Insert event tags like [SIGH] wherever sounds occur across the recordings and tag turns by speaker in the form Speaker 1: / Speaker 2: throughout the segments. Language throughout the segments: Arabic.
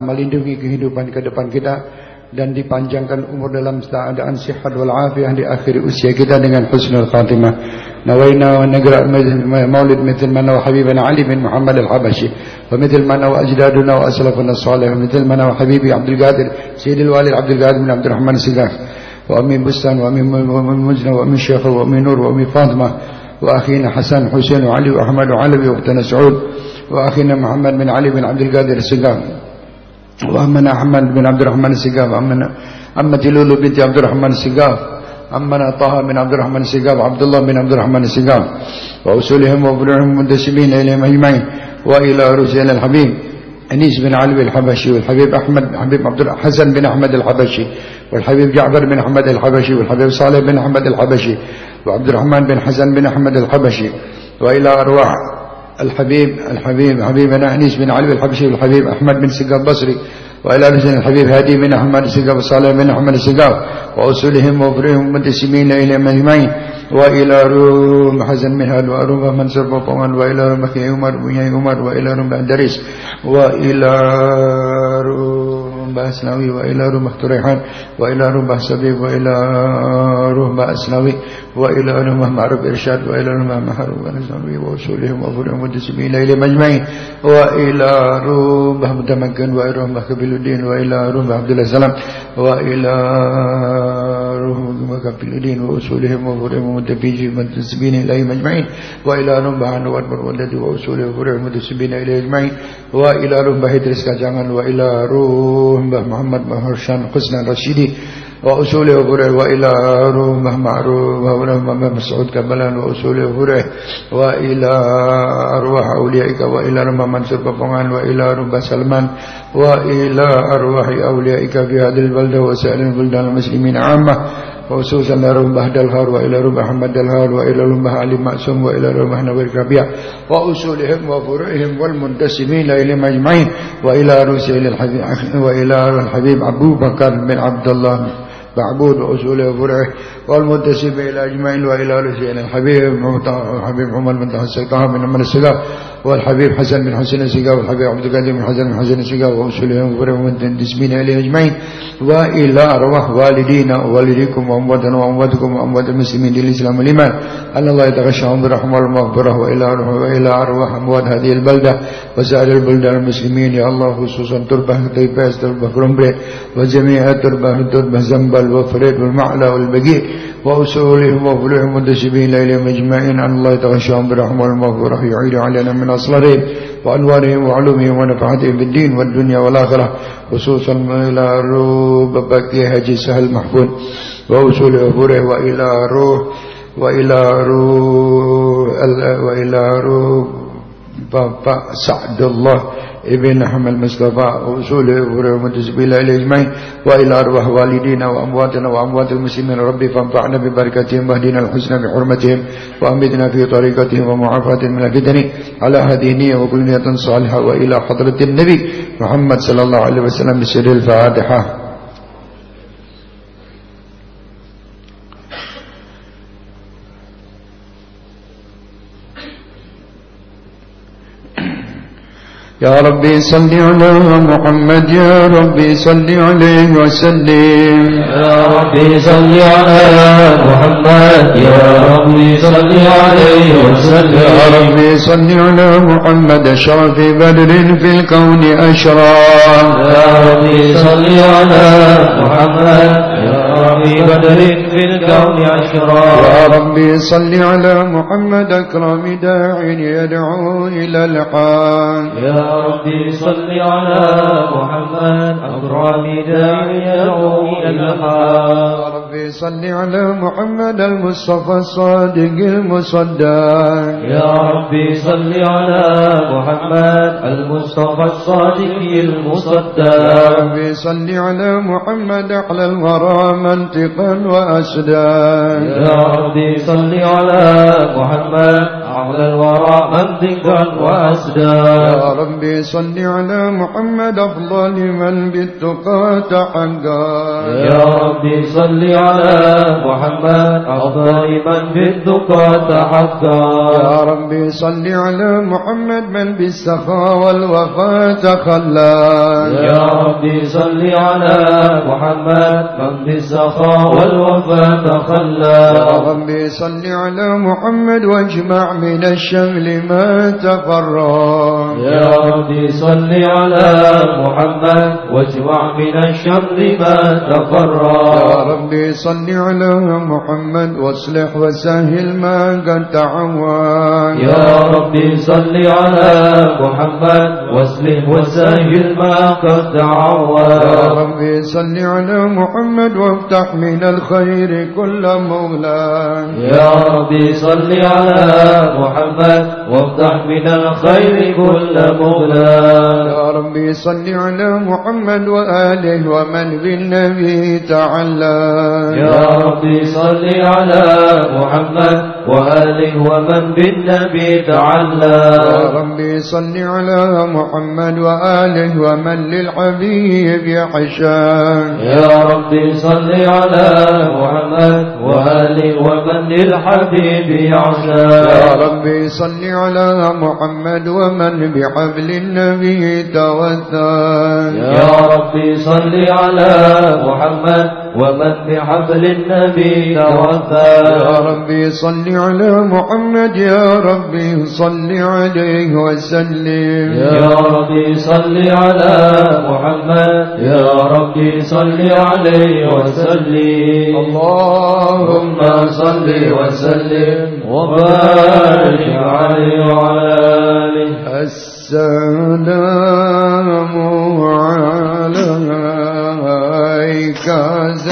Speaker 1: melindungi kehidupan ke depan kita dan dipanjangkan umur dalam keadaan sihat wal afiah di akhir usia kita dengan husnul khatimah. Nawaina wa nagra maulid mithl mana wa habibana Ali bin Muhammad al-Habashi wa mithl mana wa ajdaduna wa aslafuna salih wa mithl mana wa habibi Abdul Qadir Sayyidil Walid Abdul Qadir bin Abdul Rahman Sigaf wa Amin Bustan wa Amin Mujna wa Amin Syekh wa Amin Nur wa Amin Fatima wa akhina Hasan Husain wa Ali wa Ahmad wa Alawi wa Uhtana Saud wa akhina Muhammad وأمنا أحمد بن عبد الرحمن السقاف أمنا أمتي لولو بنت عبد الرحمن السقاف أمنا طه بن عبد الرحمن السقاف عبد الله بن عبد الرحمن السقاف وأصولهم وفروعهم منتسبين إليهم أجمعين وإلى رسول الحبيب أنيس بن علي الحبشي والحبيب أحمد حبيب عبد الحسن بن أحمد الحبشي والحبيب جعفر بن أحمد الحبشي والحبيب صالح بن أحمد الحبشي وعبد الرحمن بن حسن بن أحمد الحبشي وإلى أرواح الحبيب الحبيب حبيبنا أنيس بن علي الحبشي والحبيب أحمد بن سقاف البصري وإلى رسول الحبيب هادي بن أحمد سقاف صالح بن أحمد سقاف وأصولهم وفرهم منتسبين إليهم أجمعين وإلى روم حزن منهل وأروم منصر بطمان وإلى روم أخي عمر بن عمر وإلى ربا أسنوي وإلى ربا تريحان وإلى ربا سبيب وإلى ربا أسنوي وإلى ربا معرف إرشاد وإلى ربا محروب ونزوي وأصولهم وأفرهم والدسمين إلى مجمعين وإلى ربا متمكن وإلى ربا كبيل الدين وإلى ربا عبد الله السلام ربا كبيل الدين وأصولهم وأفرهم والدسمين إلى مجمعين وإلى ربا عنه وأكبر والذي وأصولهم وأفرهم والدسمين إلى مجمعين وإلى ربا هدرس كجانgan وإلى ربا روح محمد مهرشان حسن الرشيدي وأصوله وفره وإلى روح معروف وإلى مسعود كمالا وأصوله وفره وإلى أرواح أوليائك وإلى رمى منصور بفغان وإلى رمى سلمان وإلى أرواح أوليائك في هذه البلدة وسائر البلدان المسلمين عامة وخصوصا إلى رمى دلهار وإلى رمى محمد دلهار وإلى رمى علي معصوم وإلى رمى نوير ربيع وأصولهم وفروعهم والمنتسبين إليهم أجمعين وإلى رسول الحبيب وإلى الحبيب أبو بكر بن عبد الله معبود وأصوله وفرعه والمنتسب إلى أجمعين وإلى رسول الحبيب الحبيب عمر بن طه بن عمر السقاف والحبيب حسن بن حسن السقاف والحبيب عبد القادر بن حسن بن حسن السقاف وأصولهم وفرعهم والمنتسبين إليه أجمعين وإلى أرواح والدينا ووالديكم وأمواتنا وأمواتكم وأموات المسلمين للإسلام والإيمان. أن الله يتغشاهم برحمة والمغفرة وإلى وإلى أرواح أموات هذه البلدة وسائر البلدان المسلمين. يا الله خصوصا تربة طيباس تربة كرمبري وجميع تربة تربة زنبل. وفريد والمعلى والبقيع وأصولهم وفلوحهم منتسبين إليهم أجمعين. أن الله يتغشاهم برحمة والمغفرة يعيد علينا من أصلهم وأنوارهم وعلومهم ونفعتهم في الدين والدنيا والآخرة. خصوصا إلى روح ببكي هجي سهل محفوظ. وأصول أفوره وإلى روح وإلى روح وإلى روح بابا سعد الله ابن أحمد مصطفى وأصوله ومتسبيل إلى أجمعين وإلى أرواح والدينا وأمواتنا وأموات المسلمين ربي فانفعنا ببركتهم واهدنا الحسنى بحرمتهم وأمدنا في طريقتهم ومعافاة من الفتن. على هذه النية وكل نية صالحة وإلى حضرة النبي محمد صلى الله عليه وسلم بسر الفاتحة. يا ربي صل على محمد يا ربي صل عليه وسلم.
Speaker 2: يا ربي صل على محمد يا ربي صل عليه وسلم.
Speaker 1: يا ربي صل على محمد شرف بدر في الكون أشرار
Speaker 2: يا ربي صل على محمد يا ربي بدر في الكون أشرار
Speaker 1: يا ربي صل على محمد أكرم داع يدعو إلى الحق
Speaker 2: يا ربي صل على محمد أكرم داعي يدعو إلى الحق
Speaker 1: يا ربي صل على محمد المصطفى الصادق المصدق.
Speaker 2: يا ربي صل على محمد المصطفى الصادق
Speaker 1: يا
Speaker 2: المصدق
Speaker 1: ربي صل على محمد على الورى منطقا وأسدا.
Speaker 2: يا ربي صل على محمد. على الورى منطقا وأسدا
Speaker 1: يا ربي صل على محمد أفضل من بالتقى تحقا
Speaker 2: يا ربي صل على محمد أفضل من في الدقى تحقا
Speaker 1: يا ربي صل على محمد من بالسخاء والوفاء تخلى.
Speaker 2: يا ربي صل على محمد من بالسخاء والوفاء تخلى.
Speaker 1: يا ربي صل على محمد واجمع من الشمل ما تفرق
Speaker 2: يا ربي صل على محمد واجمع من الشمل ما تفرق
Speaker 1: يا ربي صل على محمد واصلح وسهل ما قد تعوان.
Speaker 2: يا ربي صل على محمد واصلح وسهل ما قد تعوان.
Speaker 1: يا ربي صل على محمد وافتح من الخير كل مغلق
Speaker 2: يا ربي صل على محمد وافتح من الخير كل مغلق
Speaker 1: يا ربي صل على محمد وآله ومن بالنبي تعلى.
Speaker 2: يا ربي صل على محمد وآله ومن بالنبي تعلى.
Speaker 1: يا ربي صل على محمد وآله ومن للحبيب يحشان
Speaker 2: يا ربي صل على محمد وآله ومن للحبيب يعشى
Speaker 1: يا ربي صل على محمد ومن بحبل النبي توثان
Speaker 2: يا ربي صل على محمد ومن بحبل النبي توفى
Speaker 1: يا ربي صل على محمد يا ربي صل عليه وسلم.
Speaker 2: يا ربي صل على محمد يا ربي صل عليه وسلم.
Speaker 1: اللهم
Speaker 2: صل وسلم وبارك عليه وعلى آله.
Speaker 1: السلام. because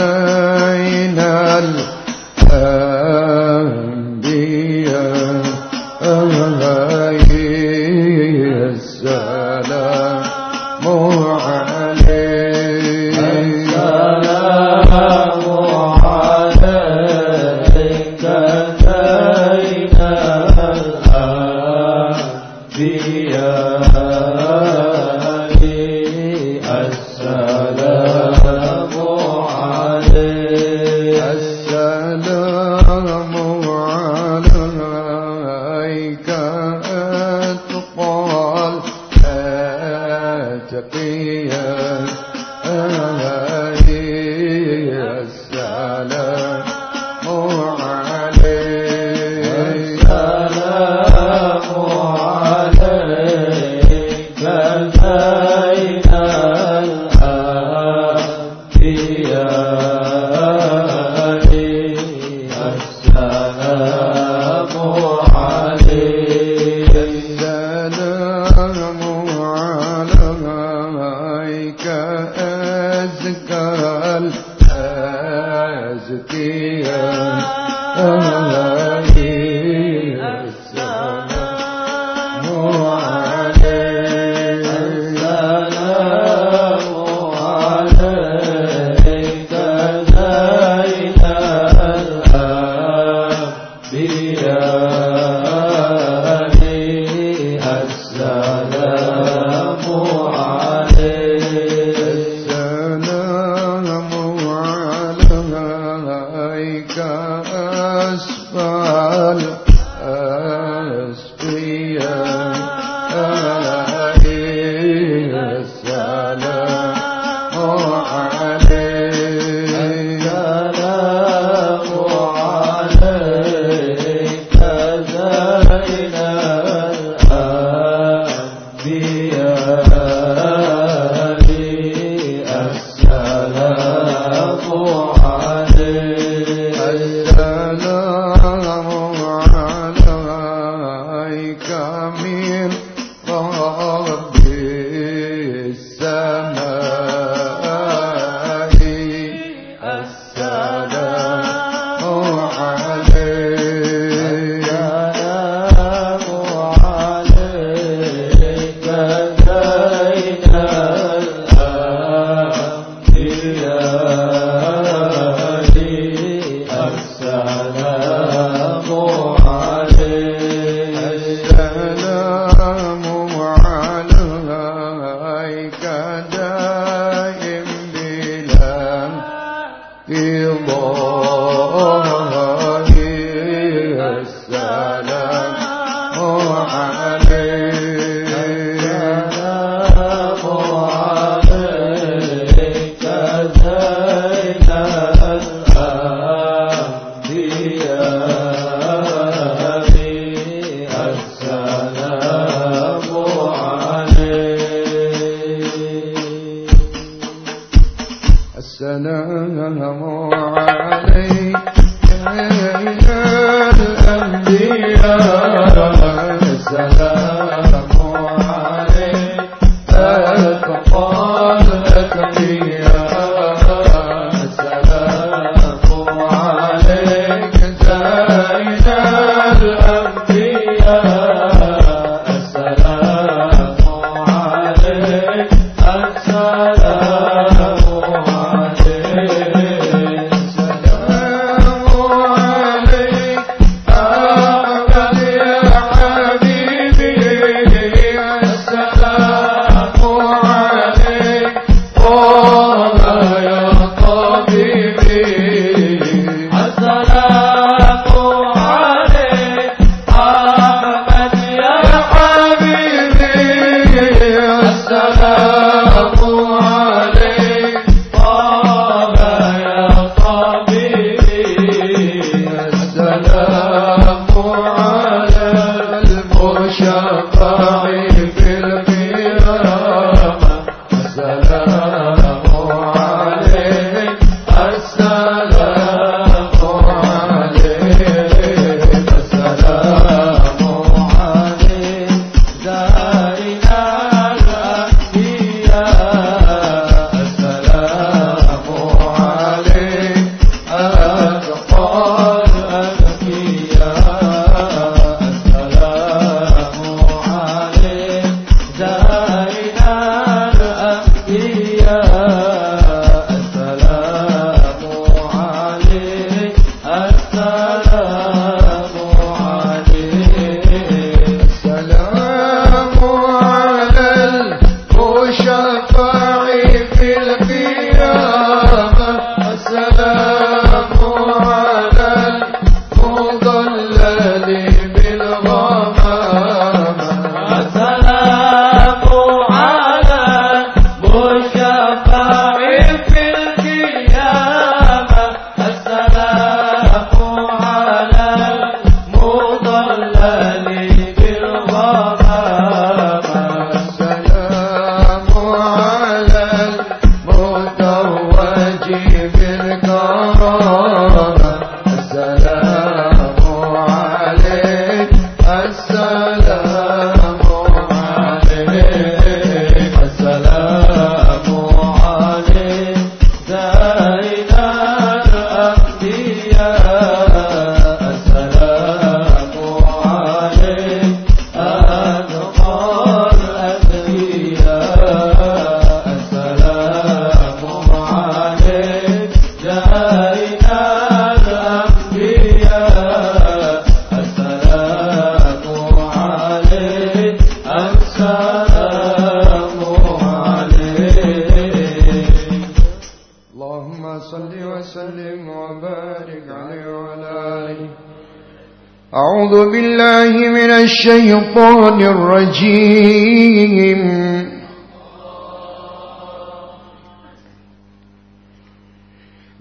Speaker 1: الشيطان الرجيم.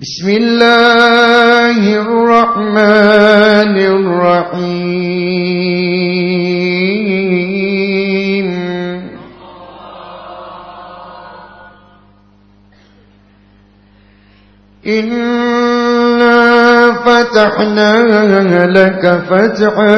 Speaker 1: بسم الله الرحمن الرحيم. إنا فتحنا لك فتحا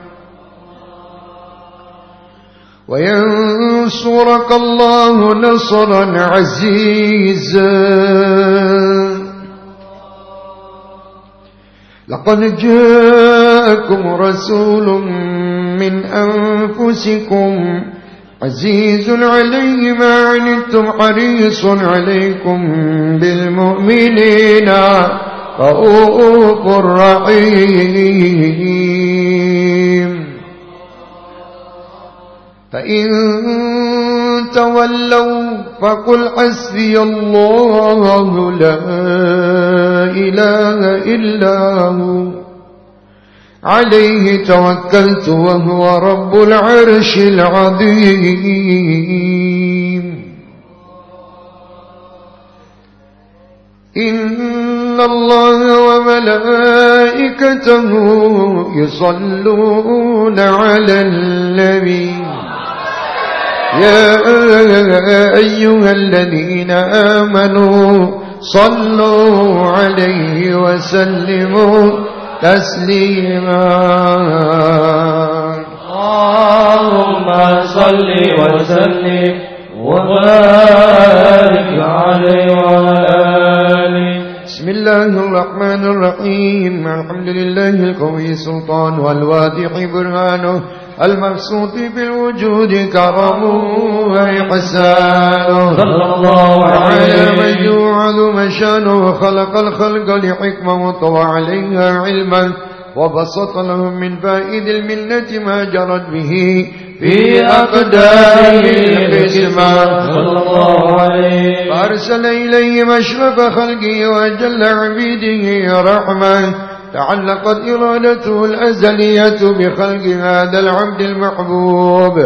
Speaker 1: وينصرك الله نصرا عزيزا. لقد جاءكم رسول من أنفسكم عزيز عليه ما عنتم حريص عليكم بالمؤمنين رؤوف رحيم. فإن تولوا فقل حسبي الله لا إله إلا هو. عليه توكلت وهو رب العرش العظيم. إن الله وملائكته يصلون على النبي. يا أيها الذين آمنوا صلوا عليه وسلموا تسليما.
Speaker 2: اللهم صل وسلم وبارك عليه وعلى
Speaker 1: بسم الله الرحمن الرحيم. الحمد لله القوي سلطان والواضح برهانه المبسوط بالوجود كرمه وإحسانه.
Speaker 2: صلى الله
Speaker 1: وعلى من
Speaker 2: عليه
Speaker 1: يوعظ مشانه خلق الخلق لحكمة وطوى عليها علما وبسط لهم من فائد الملة ما جرت به. في أقداره القسمة
Speaker 2: صلى الله عليه
Speaker 1: فأرسل إليه مشرف خلقه وجل عبيده رحمة. تعلقت إرادته الأزلية بخلق هذا العبد المحبوب.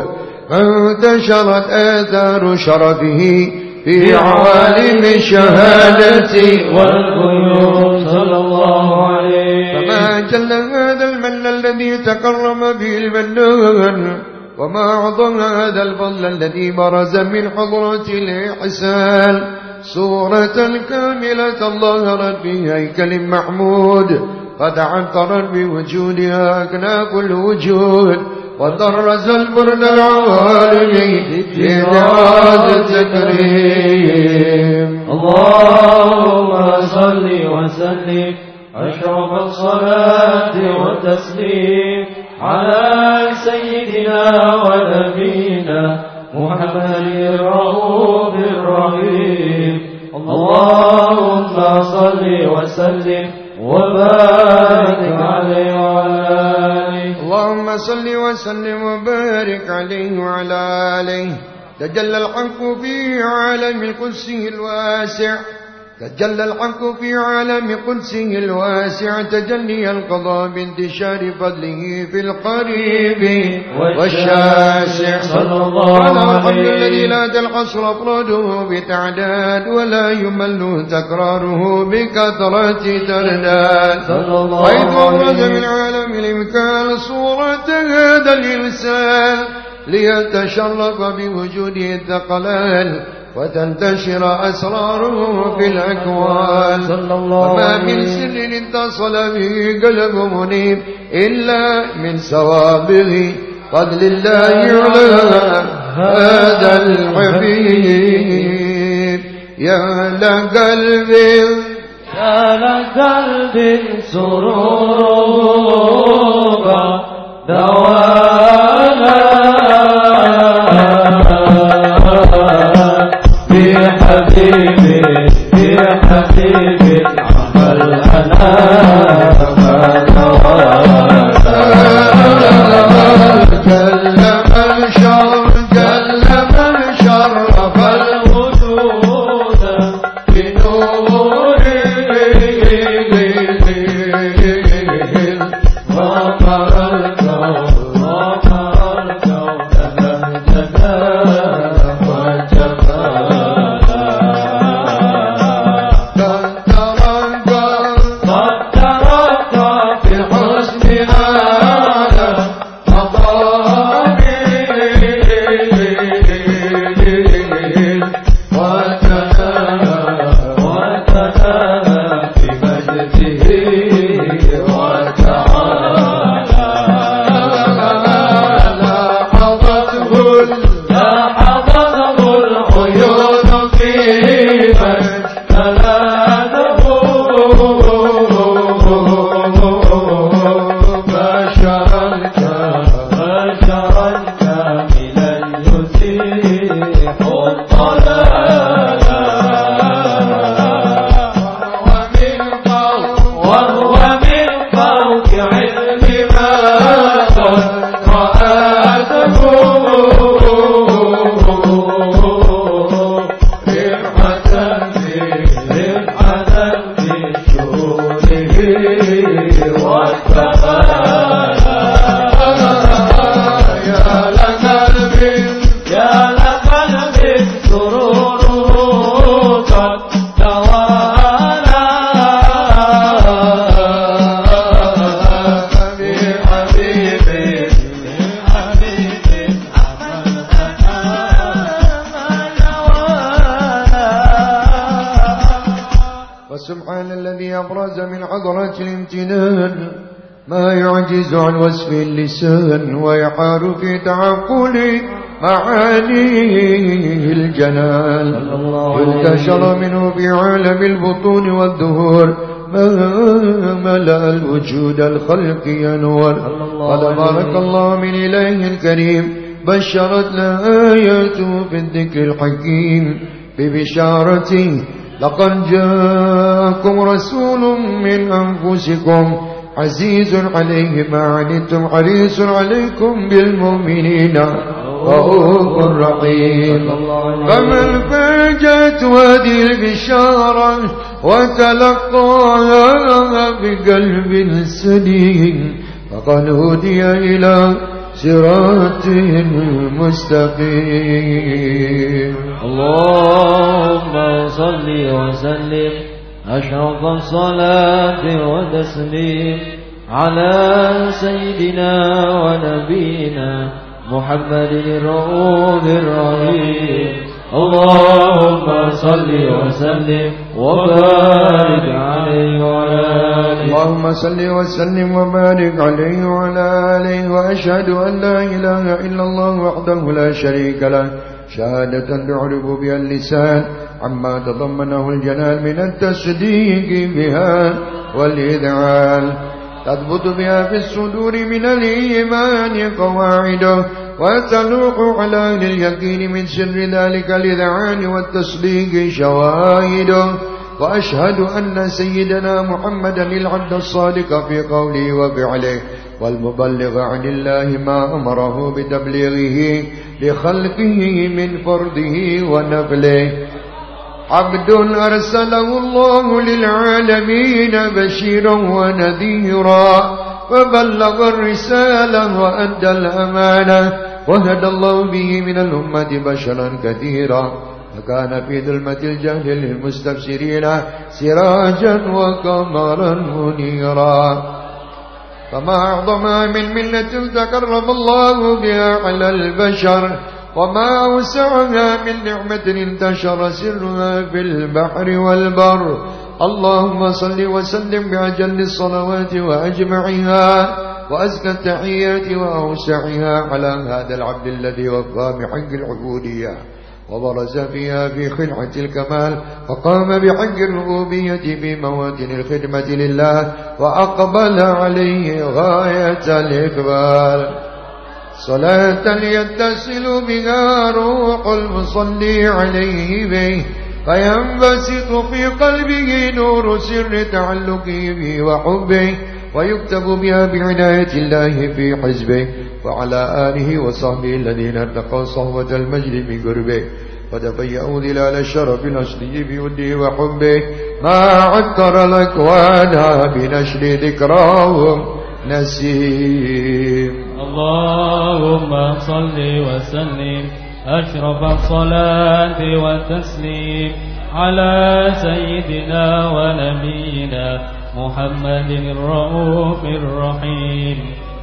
Speaker 1: فانتشرت آثار شرفه في عوالم الشهادة
Speaker 2: والقيوم صلى الله عليه
Speaker 1: فما جل هذا المن الذي تكرم به المنان وما أعظم هذا الفضل الذي برز من حضرة الإحسان صورة كاملة ظهرت في هيكل محمود قد عنطرت بوجودها أكناف الوجود وطرز البرد العوالم في دعاء التكريم
Speaker 2: اللهم صل وسلم أشرف الصلاة والتسليم على ونبينا محمد الرؤوف الرحيم. اللهم صل وسلم وبارك عليه وعلى آله.
Speaker 1: اللهم صل وسلم وبارك عليه وعلى آله. تجلى الحق في عالم القدس الواسع. تجلى الحق في عالم قدسه الواسع تجلي القضاء بانتشار فضله في القريب والشاسع
Speaker 2: صلى الله
Speaker 1: على الحمد
Speaker 2: عليه.
Speaker 1: الذي لا تنحصر أفراده بتعداد ولا يمل تكراره بكثرة ترداد حيث أبرز
Speaker 2: عليه.
Speaker 1: من عالم الإمكان صورة هذا الإنسان ليتشرف بوجوده الثقلان وتنتشر أسراره في الأكوان
Speaker 2: صلى الله
Speaker 1: وما من. سر اتصل به قلب منيب إلا من سوابغ فضل الله على هذا الحبيب يا لقلب
Speaker 2: يا لقلب سرورك دوانا
Speaker 1: وصف اللسان ويحار في تعقل معانيه الجنان انتشر منه في عالم البطون والظهور ما ملأ الوجود الخلق ينور. قد بارك الله من إله الكريم. بشرت آياته في الذكر الحكيم. ببشارته لقد جاءكم رسول من أنفسكم. عزيز عليه ما عنتم حريص عليكم بالمؤمنين. رؤوف رحيم. فمن فاجت هذه البشارة وتلقاها بقلب سليم. فقد هدي إلى صراط مستقيم.
Speaker 2: اللهم صل وسلم أشرف الصلاة وتسليم على سيدنا ونبينا محمد الرؤوف الرحيم. اللهم صل وسلم وبارك عليه وعلى آله.
Speaker 1: اللهم صل وسلم وبارك عليه وعلى آله وأشهد أن لا إله إلا الله وحده لا شريك له. شهادة تعرف بها اللسان. عما تضمنه الجنان من التصديق بها والإذعان. تثبت بها في الصدور من الإيمان قواعده وتلوح على أهل اليقين من سر ذلك الإذعان والتصديق شواهده. وأشهد أن سيدنا محمدا العبد الصادق في قوله وفعله والمبلغ عن الله ما أمره بتبليغه لخلقه من فرضه ونفله. عبد أرسله الله للعالمين بشيرا ونذيرا وبلغ الرسالة وأدى الأمانة وهدى الله به من الأمة بشرا كثيرا. فكان في ظلمة الجهل للمستبشرين سراجا وقمرا منيرا. فما أعظم من ملة تكرم الله بها على البشر وما أوسعها من نعمة انتشر سرها في البحر والبر. اللهم صل وسلم بأجل الصلوات وأجمعها وأزكى التحيات وأوسعها على هذا العبد الذي وفى بحق العبودية وبرز فيها في خلعة الكمال وقام بحق الربوبية في مواتن الخدمة لله وأقبل عليه غاية الإقبال. صلاة يتصل بها روح المصلي عليه به فينبسط في قلبه نور سر تعلقه به وحبه ويكتب بها بعناية الله في حزبه وعلى آله وصحبه الذين اتقوا صهوة المجد من قربه وتفيأوا ظلال الشرف الأصلي بوده وحبه. ما عكر الأكوان بنشر ذكراهم نسيم.
Speaker 2: اللهم صل وسلم أشرف الصلاة والتسليم على سيدنا ونبينا محمد الرؤوف الرحيم.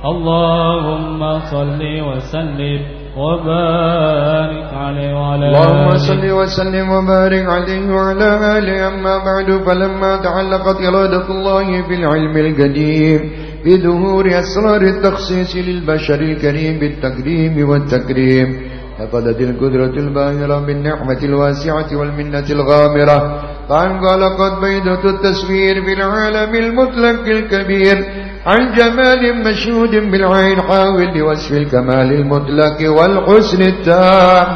Speaker 2: اللهم صل وسلم وبارك عليه وعلى
Speaker 1: اللهم صل وسلم وبارك عليه وعلى آله. أما بعد فلما تعلقت إرادة الله في العلم القديم بظهور أسرار التخصيص للبشر الكريم بالتقديم والتكريم. أخذت القدرة الباهرة بالنعمة الواسعة والمنة الغامرة. فانقلقت بيضة التصوير في العالم المطلق الكبير. عن جمال مشهود بالعين حاول لوصف الكمال المطلق والحسن التام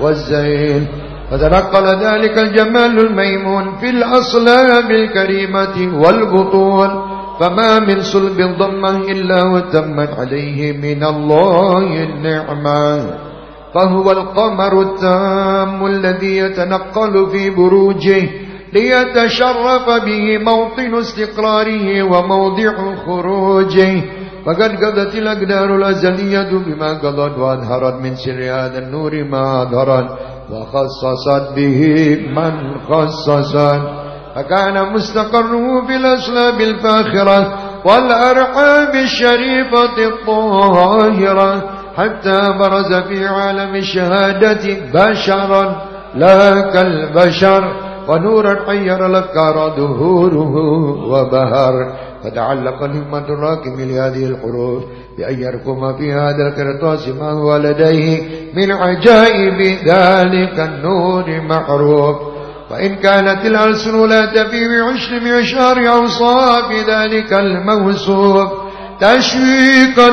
Speaker 1: والزين. فتنقل ذلك الجمال الميمون في الأصلاب الكريمة والبطون. فما من صلب ضمه إلا وتمت عليه من الله النعمة. فهو القمر التام الذي يتنقل في بروجه ليتشرف به موطن استقراره وموضع خروجه. فقد قضت الأقدار الأزلية بما قضت وأظهرت من سر هذا النور ما أظهرت. وخصصت به من خصصت. فكان مستقره في الأسلاب الفاخرة والأرحام الشريفة الطاهرة حتى برز في عالم الشهادة بشرا لا كالبشر ونورا حير الأفكار ظهوره وبهر. فتعلق الهمة الراكم لهذه الحروف بأن يركم في هذا القرطاس ما هو لديه من عجائب ذلك النور معروف وإن كانت الألسن لا تفي بعشر معشار أوصاف ذلك الموصوف تشويقا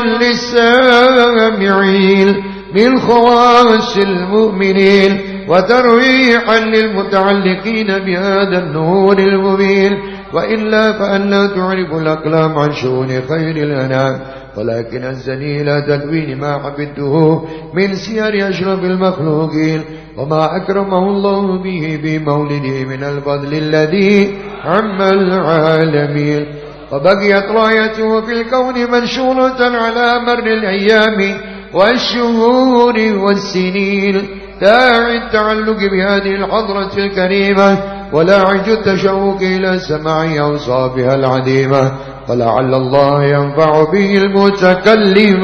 Speaker 1: للسامعين من خواص المؤمنين وترويحا للمتعلقين بهذا النور المبين. وإلا فأنا تعرف الأقلام عن شؤون خير الأنام ولكن أنزني إلى تدوين ما حفظته من سير أشرف المخلوقين. وما أكرمه الله به بمولده من الفضل الذي عم العالمين. وبقيت رايته في الكون منشورة على مر الأيام والشهور والسنين. داعي التعلق بهذه الحضرة الكريمة ولا عج التشوق إلى سماع أوصافها العديمة ولعل الله ينفع به المتكلم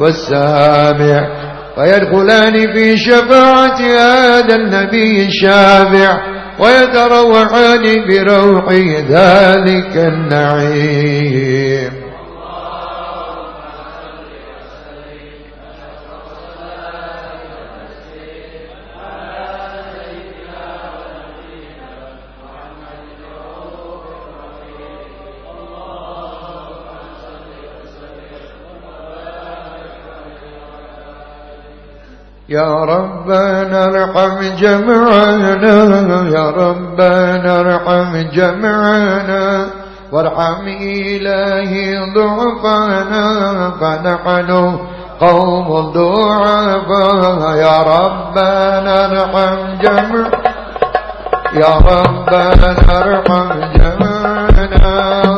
Speaker 1: والسامع. فيدخلان في شفاعة هذا النبي الشافع ويتروحان بروح ذلك النعيم. يا ربنا ارحم جمعنا يا ربنا ارحم جمعنا وارحم إلهي ضعفنا فنحن قوم ضعفاء. يا ربنا ارحم جمع يا ربنا ارحم جمعنا.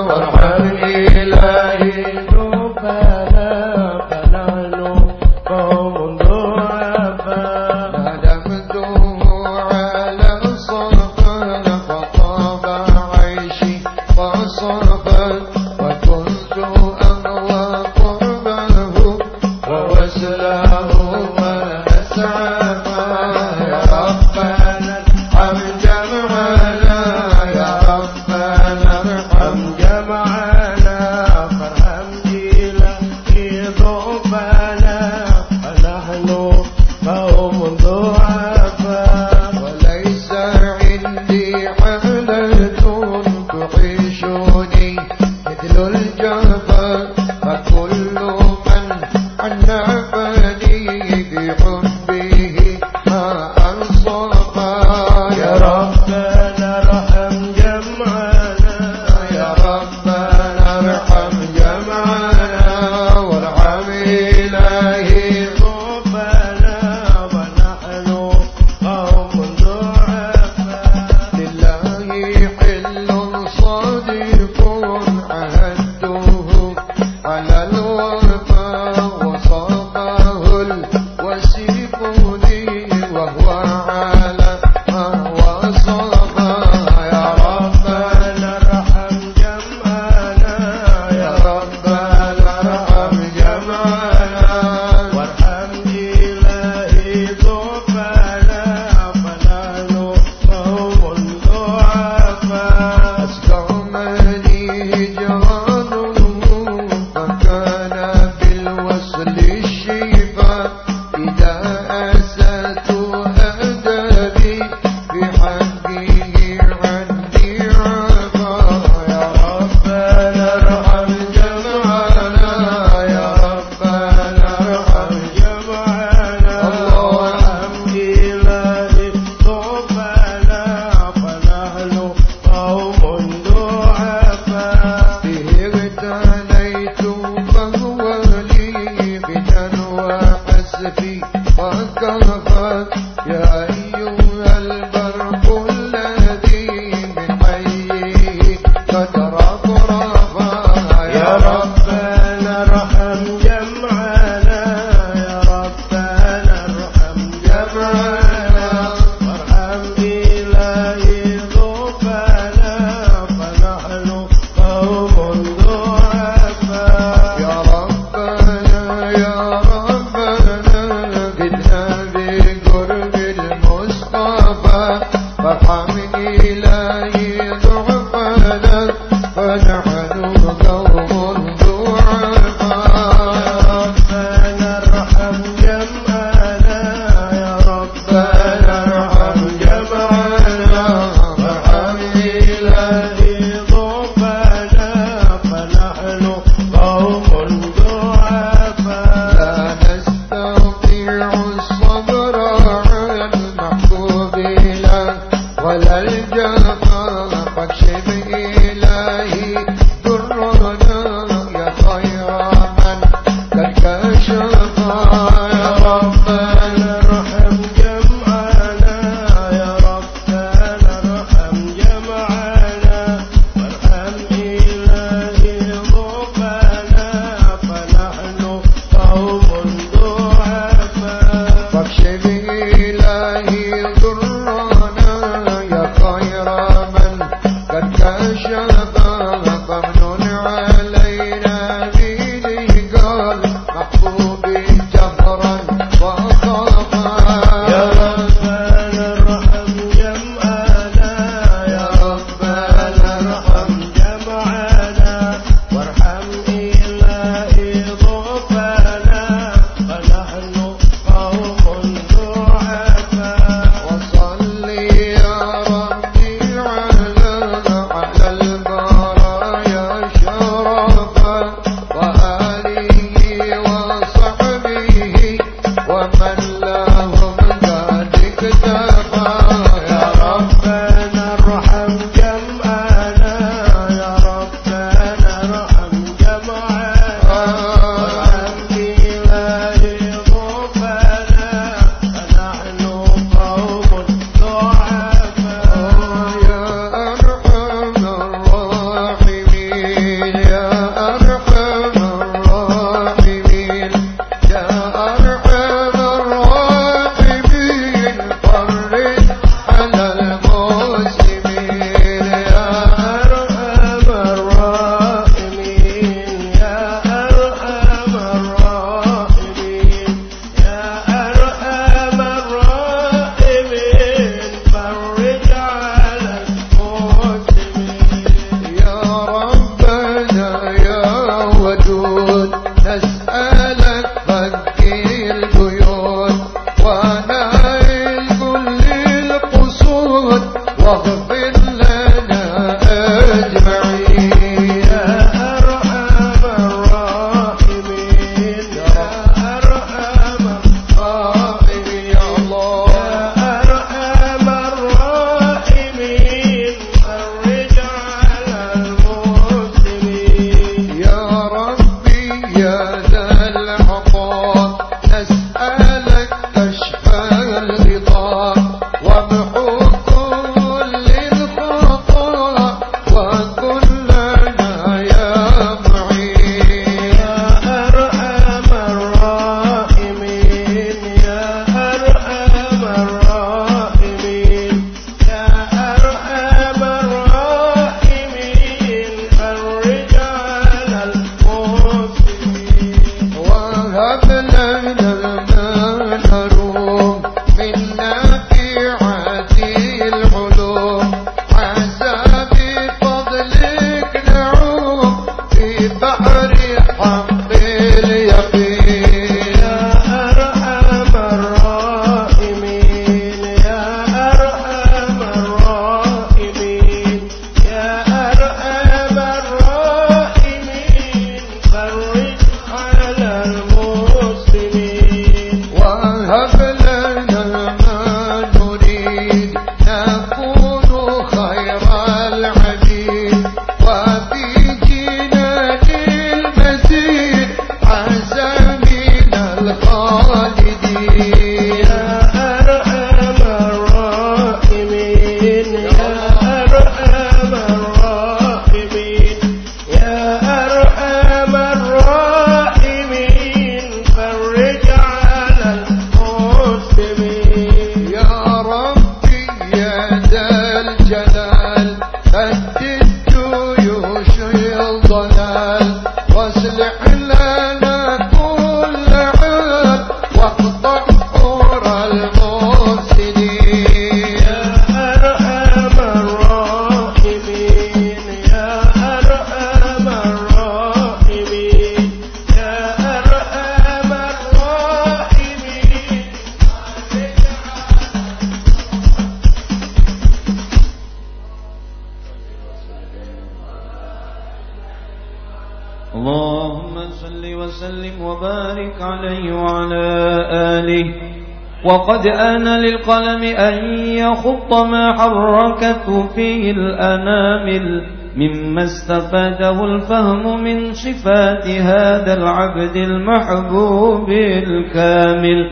Speaker 2: وقد آن للقلم أن يخط ما حركته فيه الأنامل مما استفاده الفهم من صفات هذا العبد المحبوب الكامل.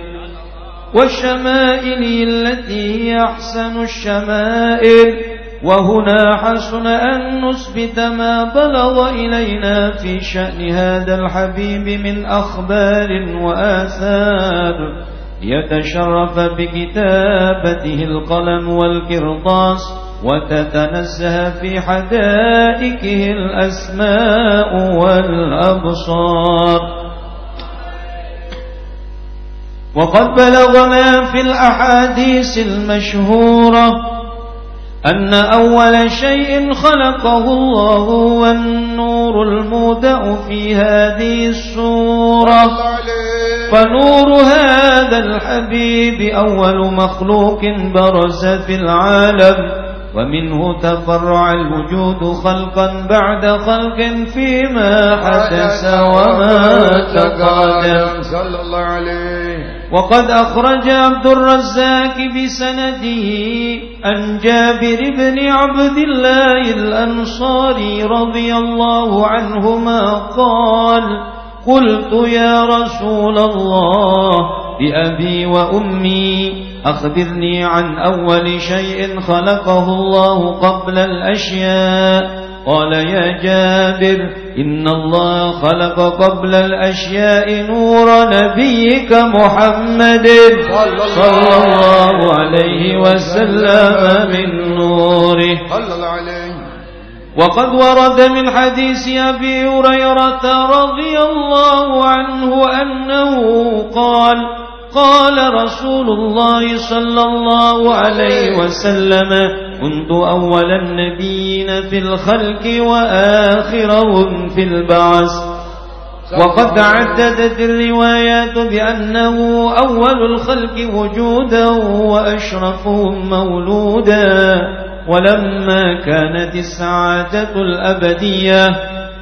Speaker 2: والشمائل التي هي أحسن الشمائل. وهنا حسن أن نثبت ما بلغ إلينا في شأن هذا الحبيب من أخبار وآثار. يتشرف بكتابته القلم والقرطاس وتتنزه في حدائكه الأسماء والأبصار. وقد بلغنا في الأحاديث المشهورة أن أول شيء خلقه الله والنور المودع في هذه السورة. فنور هذا الحبيب أول مخلوق برز في العالم. ومنه تفرع الوجود خلقا بعد خلق فيما حدث وما تقدم.
Speaker 1: صلى الله عليه.
Speaker 2: وقد أخرج عبد الرزاق بسنده عن جابر بن عبد الله الأنصاري رضي الله عنهما قال قلت يا رسول الله بأبي وأمي أخبرني عن أول شيء خلقه الله قبل الأشياء. قال يا جابر إن الله خلق قبل الأشياء نور نبيك محمد صلى الله عليه وسلم من نوره. وقد ورد من حديث أبي هريرة رضي الله عنه أنه قال قال رسول الله صلى الله عليه وسلم كنت أول النبيين في الخلق وآخرهم في البعث. وقد عددت الروايات بأنه أول الخلق وجودا وأشرفهم مولودا ولما كانت السعادة الأبدية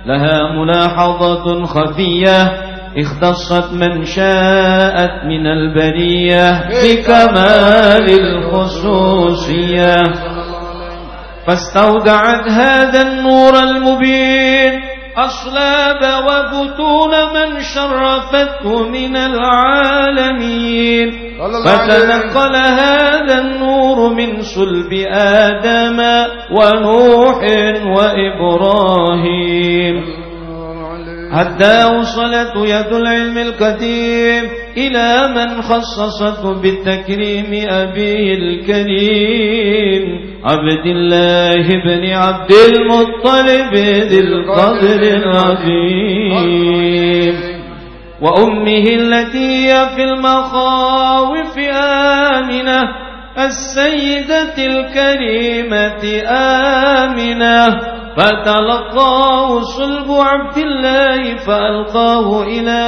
Speaker 2: لها ملاحظة خفية. اختصت من شاءت من البرية بكمال الخصوصية. فاستودعت هذا النور المبين أصلاب وبطون من شرفته من العالمين. فتنقل هذا النور من صلب آدم ونوح وإبراهيم. حتى وصلت يد العلم القديم إلى من خصصته بالتكريم أبيه الكريم. عبد الله بن عبد المطلب ذي القدر العظيم وأمه التي هي في المخاوف آمنة السيدة الكريمة آمنة. فتلقاه صلب عبد الله فألقاه إلى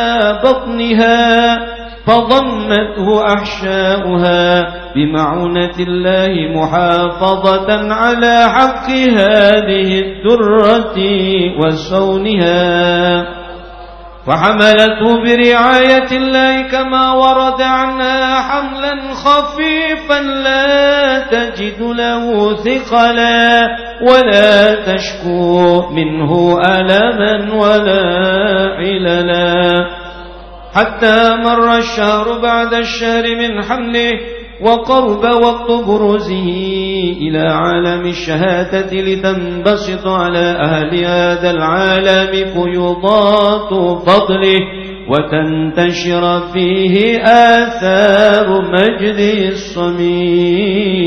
Speaker 2: بطنها فضمته أحشاؤها بمعونة الله محافظة على حق هذه الدرة وصونها. فحملته برعاية الله كما ورد عنها حملا خفيفا لا تجد له ثقلا ولا تشكو منه ألما ولا عللا. حتى مر الشهر بعد الشهر من حمله وقرب وقت بروزه إلى عالم الشهادة لتنبسط على أهل هذا العالم فيضات فضله وتنتشر فيه آثار مجد الصميم.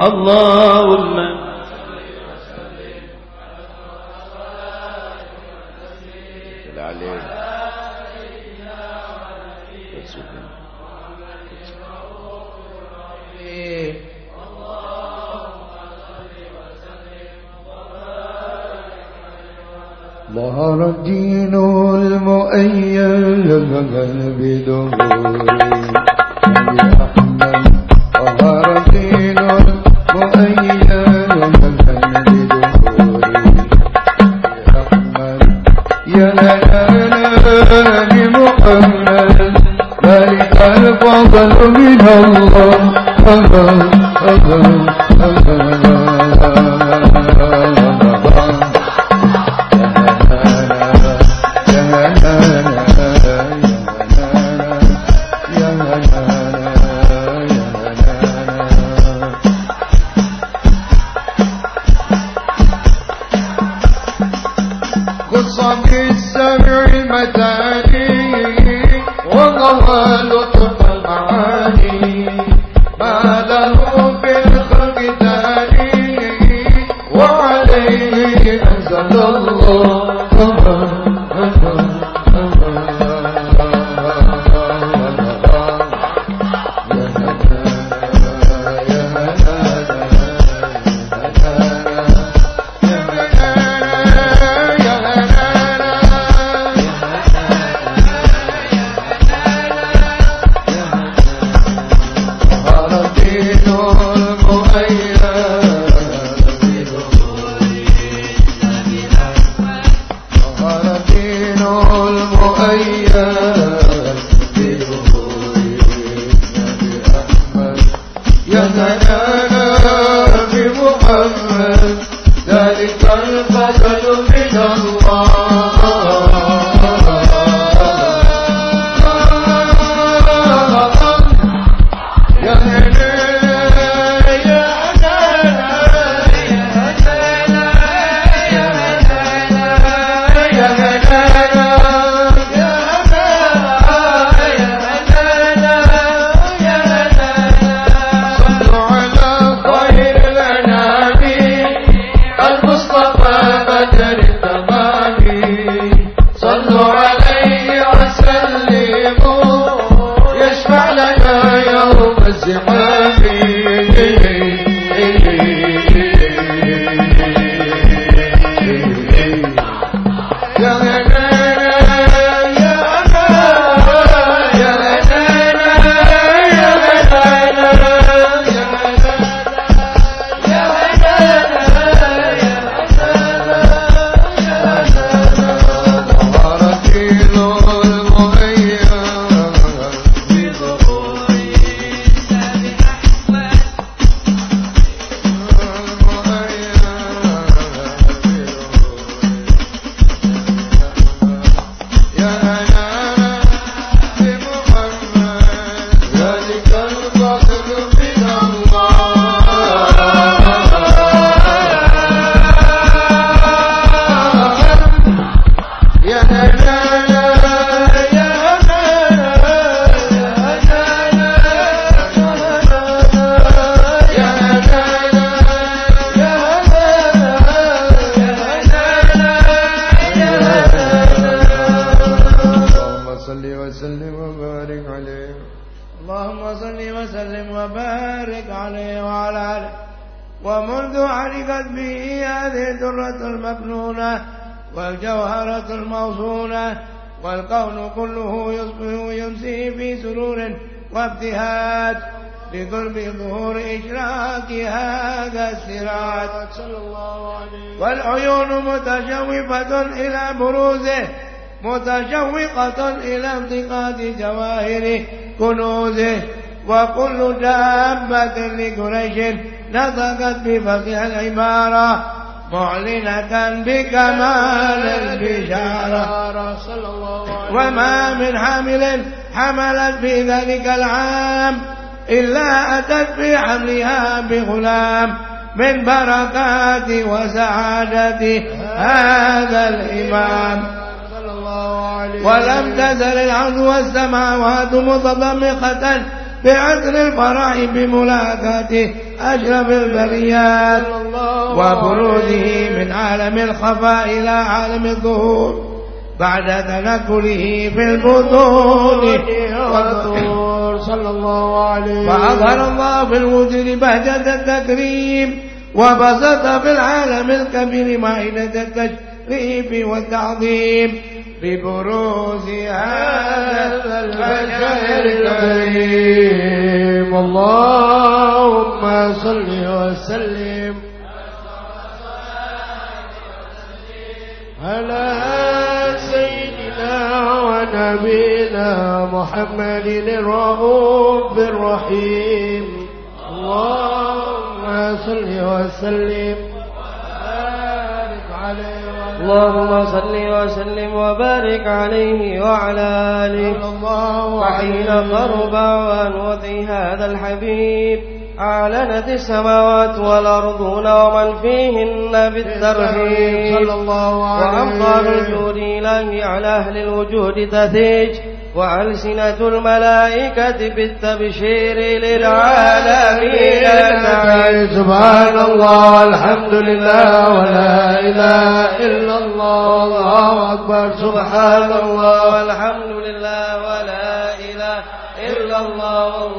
Speaker 2: اللهم
Speaker 1: ظهر الدين المؤيد بدهوري
Speaker 3: متشوقة إلى انتقاد جواهر كنوزه. وكل دابة لقريش نطقت بفصيح العبارة معلنة بكمال البشارة. وما من حامل حملت في ذلك العام إلا أتت في حملها بغلام من بركات وسعادة هذا الإمام. ولم تزل الأرض والسماوات متضمخة بعذر الفرح بملاقاته أشرف البريات وبروزه من عالم الخفاء إلى عالم الظهور. بعد تنكله في البطون. والظهور صلى الله عليه وأظهر الله في الوجود بهجة التكريم وبسط في العالم الكبير مائدة التشريف والتعظيم. ببروز هذا البشر الكريم. اللهم صل وسلم على سيدنا ونبينا محمد الرؤوف الرحيم. اللهم صل وسلم وبارك عليه
Speaker 4: اللهم صل وسلم وبارك عليه وعلى آله. وحين قرب وضع هذا الحبيب. أعلنت السماوات والأرضون ومن فيهن بالترحيب
Speaker 5: صلى الله عليه
Speaker 4: وأمطار الجود إلهي على أهل الوجود تثيج وألسنة الملائكة بالتبشير للعالمين
Speaker 5: سبحان الله الحمد لله ولا إله إلا الله الله أكبر
Speaker 4: سبحان الله والحمد لله ولا إله إلا الله.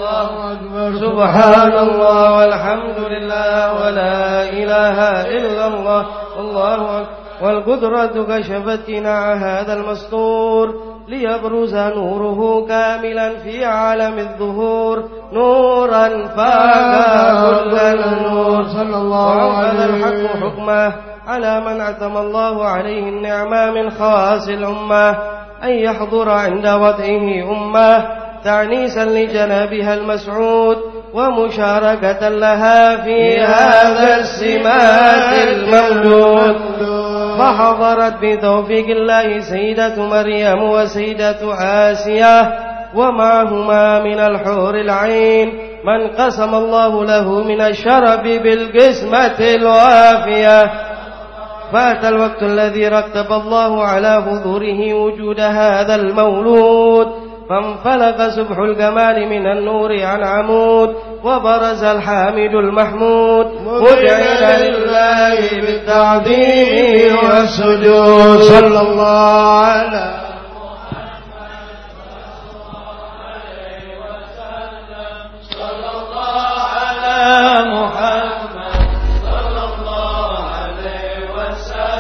Speaker 4: سبحان الله والحمد لله ولا إله إلا الله الله أكبر. والقدرة كشفت كناع هذا المستور ليبرز نوره كاملا في عالم الظهور. نورا فاق كل النور.
Speaker 5: صلى الله عليه
Speaker 4: الحق حكمه على من أتم الله عليه النعمة من خواص الأمة. أن يحضر عند وضعه أمة. تعنيسا لجنابها المسعود ومشاركة لها في هذا السمات الممدود فحضرت بتوفيق الله سيدة مريم وسيدة آسيا ومعهما من الحور العين من قسم الله له من الشرف بالقسمة الوافية. فات الوقت الذي رتب الله على حضوره وجود هذا المولود. فانفلق سبح الجمال من النور عن عمود وبرز الحامد المحمود مدعنا لله بالتعظيم والسجود.
Speaker 5: صلى الله على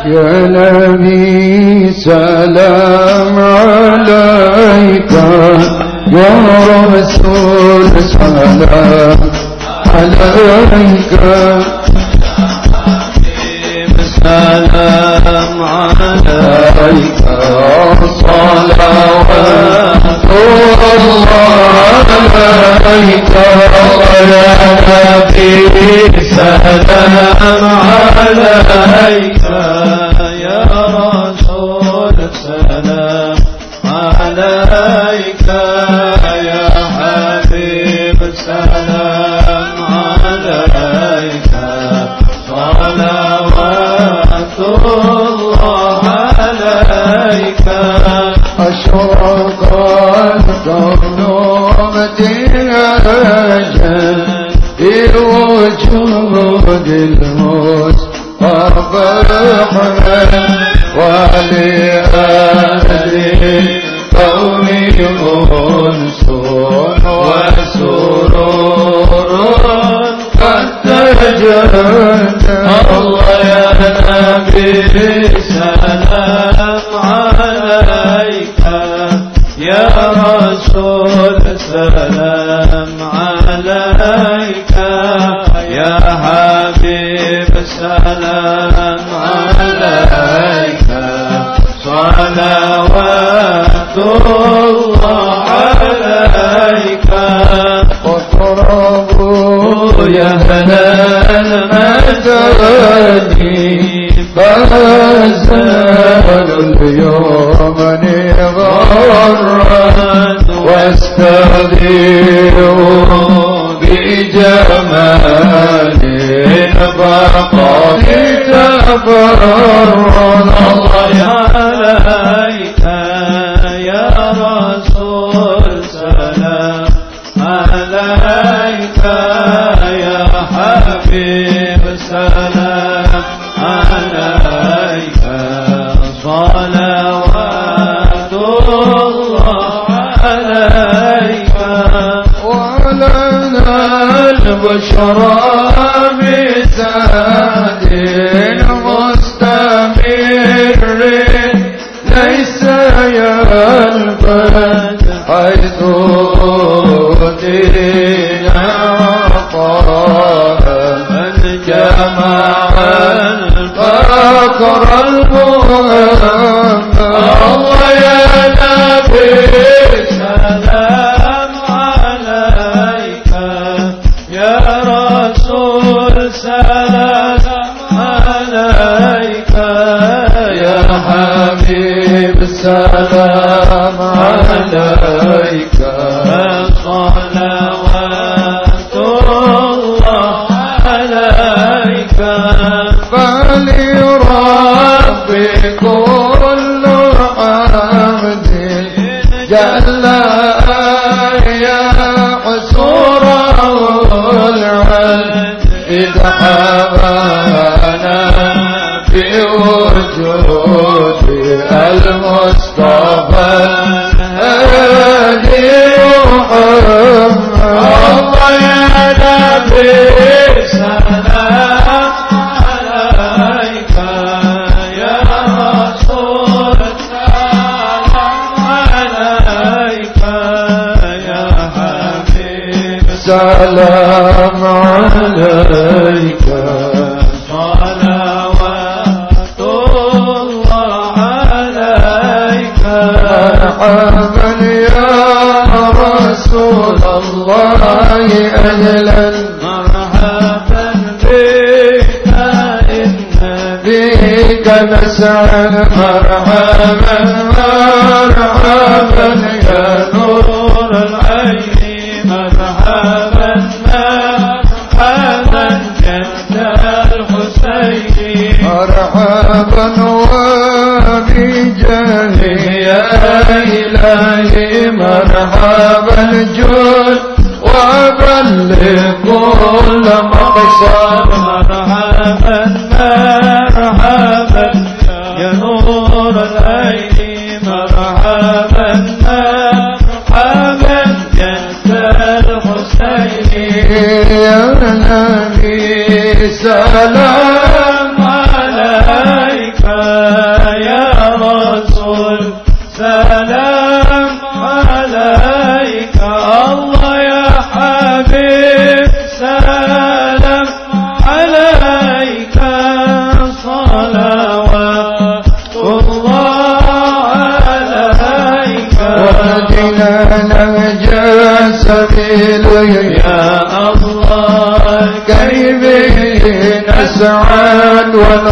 Speaker 1: يا نبي سلام عليك. يا رسول سلام عليك.
Speaker 2: سلام عليك. صلوات الله عليك. يا نبي سلام عليك. إلهي مرحبا الجود وعبا كل مقصد مرحبا مرحبا يا نور العين مرحبا مرحبا يا الحسين يا نبي سلام.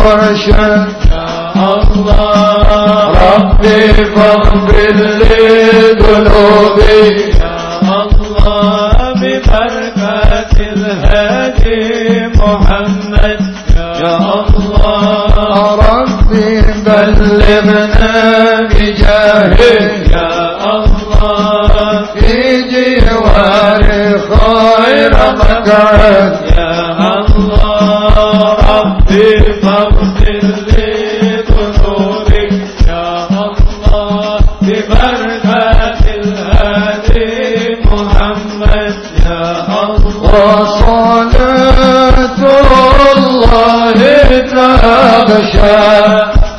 Speaker 2: واشهد يا الله. ربي فاغفر لي ذنوبي.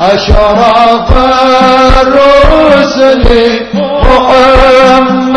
Speaker 2: أشرف الرسل محمد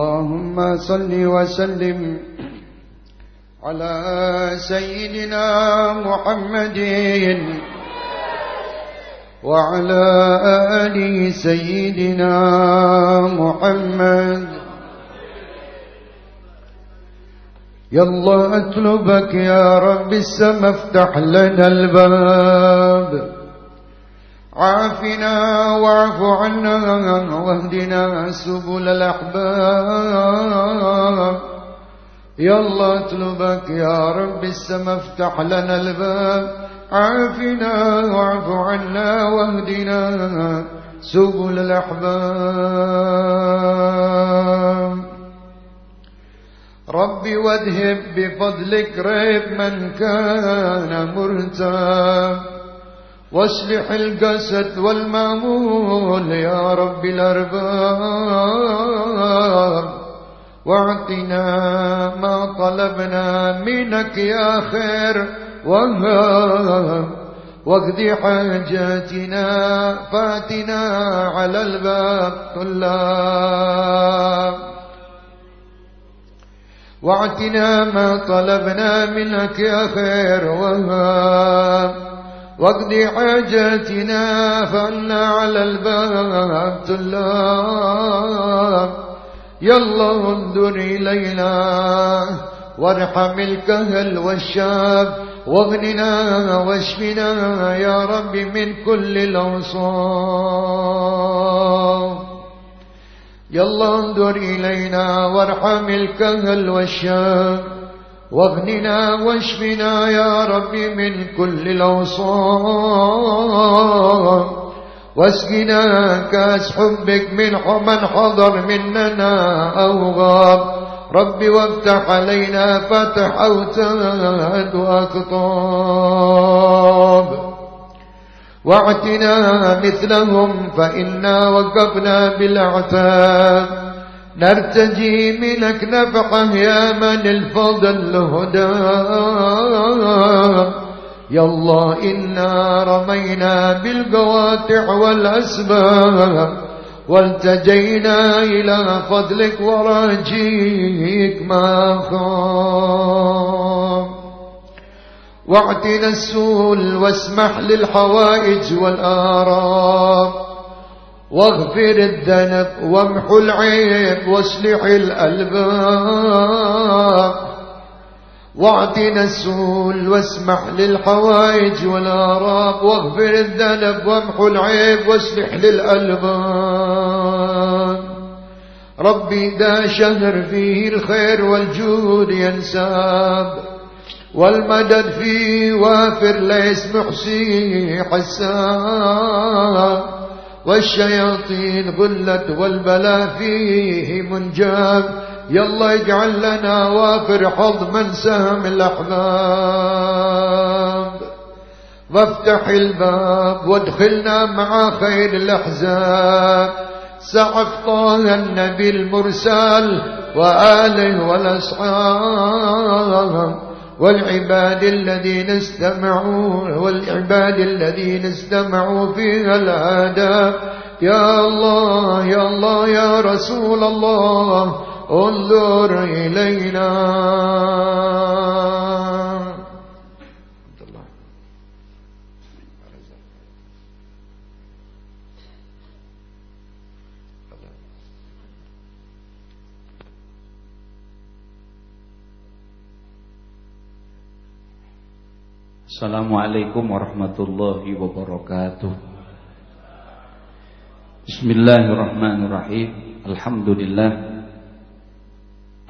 Speaker 6: اللهم صل وسلم
Speaker 1: على سيدنا محمد وعلى آل سيدنا محمد. يلا أطلبك يا رب السما افتح لنا الباب. عافنا واعف عنا واهدنا سبل الأحباب. يلا اطلبك يا رب السما افتح لنا الباب. عافنا واعف عنا واهدنا سبل الأحباب. ربي واذهب بفضلك ريب من كان مرتاب. واصلح الجسد والمامول يا رب الأرباب. واعطنا ما طلبنا منك يا خير وهاب. واقضي حاجاتنا فاتنا على الباب طلاب. واعتنا ما طلبنا منك يا خير وهاب. واقضي حاجاتنا فأنا على الباب طلاب يلا انظر إلينا وارحم الكهل والشاب. واغننا واشفنا يا رب من كل الأوصاف يلا انظر إلينا وارحم الكهل والشاب. واغننا واشفنا يا رب من كل الأوصاف. واسقنا كأس حبك من من حضر مننا أو غاب ربي وافتح علينا فتح أوتاد وأقطاب. واعتنا مثلهم فإنا وقفنا بالأعتاب. نرتجي منك نفعه يا من الفضل هدى يا الله إنا رمينا بالقواطع والأسباب والتجينا إلى فضلك وراجيك ما خاب. واعتنا السول واسمح للحوائج والآرام. واغفر الذنب وامحو العيب واصلح الألباب واعطنا السهول واسمح للحوائج والآراب واغفر الذنب وامحو العيب واصلح للألبان ربي ذا شهر فيه الخير والجود ينساب. والمدد فيه وافر ليس محسي حساب. والشياطين غلت والبلا فيه منجاب يلا اجعل لنا وافر حظ من سهم الأحباب وافتح الباب وادخلنا مع خير الأحزاب. سعف طه النبي المرسل وآله والأصحاب. والعباد الذين استمعوا والعباد الذين استمعوا فيها الآداب يا الله يا الله يا رسول الله انظر إلينا.
Speaker 7: Assalamualaikum warahmatullahi wabarakatuh. Bismillahirrahmanirrahim. Alhamdulillah.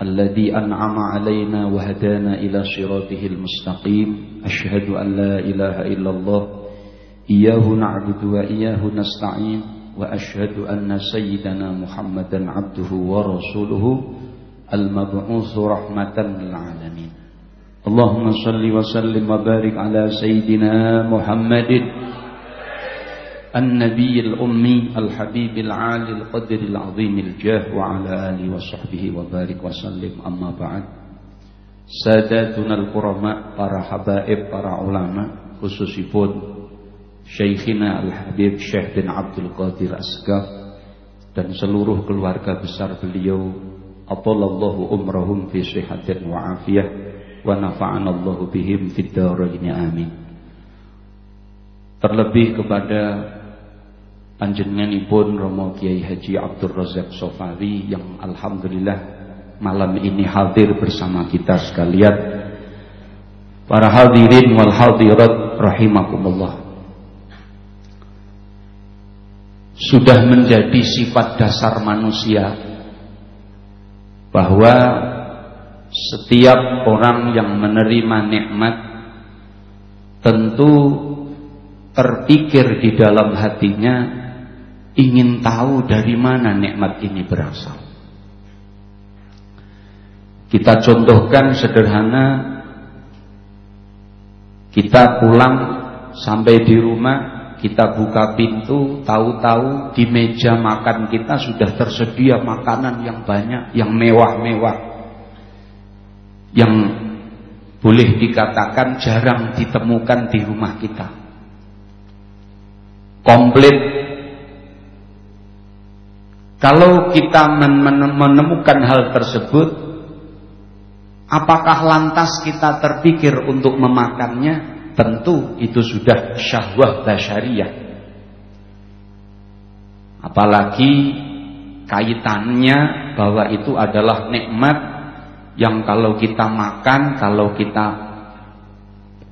Speaker 7: الذي أنعم علينا وهدانا إلى صراطه المستقيم أشهد أن لا إله إلا الله إياه نعبد وإياه نستعين وأشهد أن سيدنا محمدا عبده ورسوله المبعوث رحمة للعالمين اللهم صل وسلم وبارك على سيدنا محمد النبي الأمي الحبيب العالي القدر العظيم الجاه وعلى آله وصحبه وبارك وسلم. أما بعد ساداتنا الكرماء para حبائب para علماء خصوصي
Speaker 8: خصوصيبون شيخنا الحبيب شيخ بن عبد القادر أسقاف dan seluruh keluarga besar beliau أطل الله أمرهم في صحة وعافية. Wa nafa'anallahu bihim fid amin. Terlebih kepada panjenenganipun Romo Kiai Haji Abdul Razak Sofari yang alhamdulillah malam ini hadir bersama kita sekalian. Para hadirin wal hadirat rahimakumullah. sudah menjadi sifat dasar manusia bahwa setiap orang yang menerima nikmat tentu terpikir di dalam hatinya ingin tahu dari mana nikmat ini berasal. Kita contohkan sederhana kita pulang sampai di rumah kita buka pintu, tahu-tahu di meja makan kita sudah tersedia makanan yang banyak, yang mewah-mewah. Yang boleh dikatakan jarang ditemukan di rumah kita. Komplit. Kalau kita menemukan hal tersebut, apakah lantas kita terpikir untuk memakannya? tentu itu sudah syahwah basyariah. Apalagi kaitannya bahwa itu adalah nikmat yang kalau kita makan, kalau kita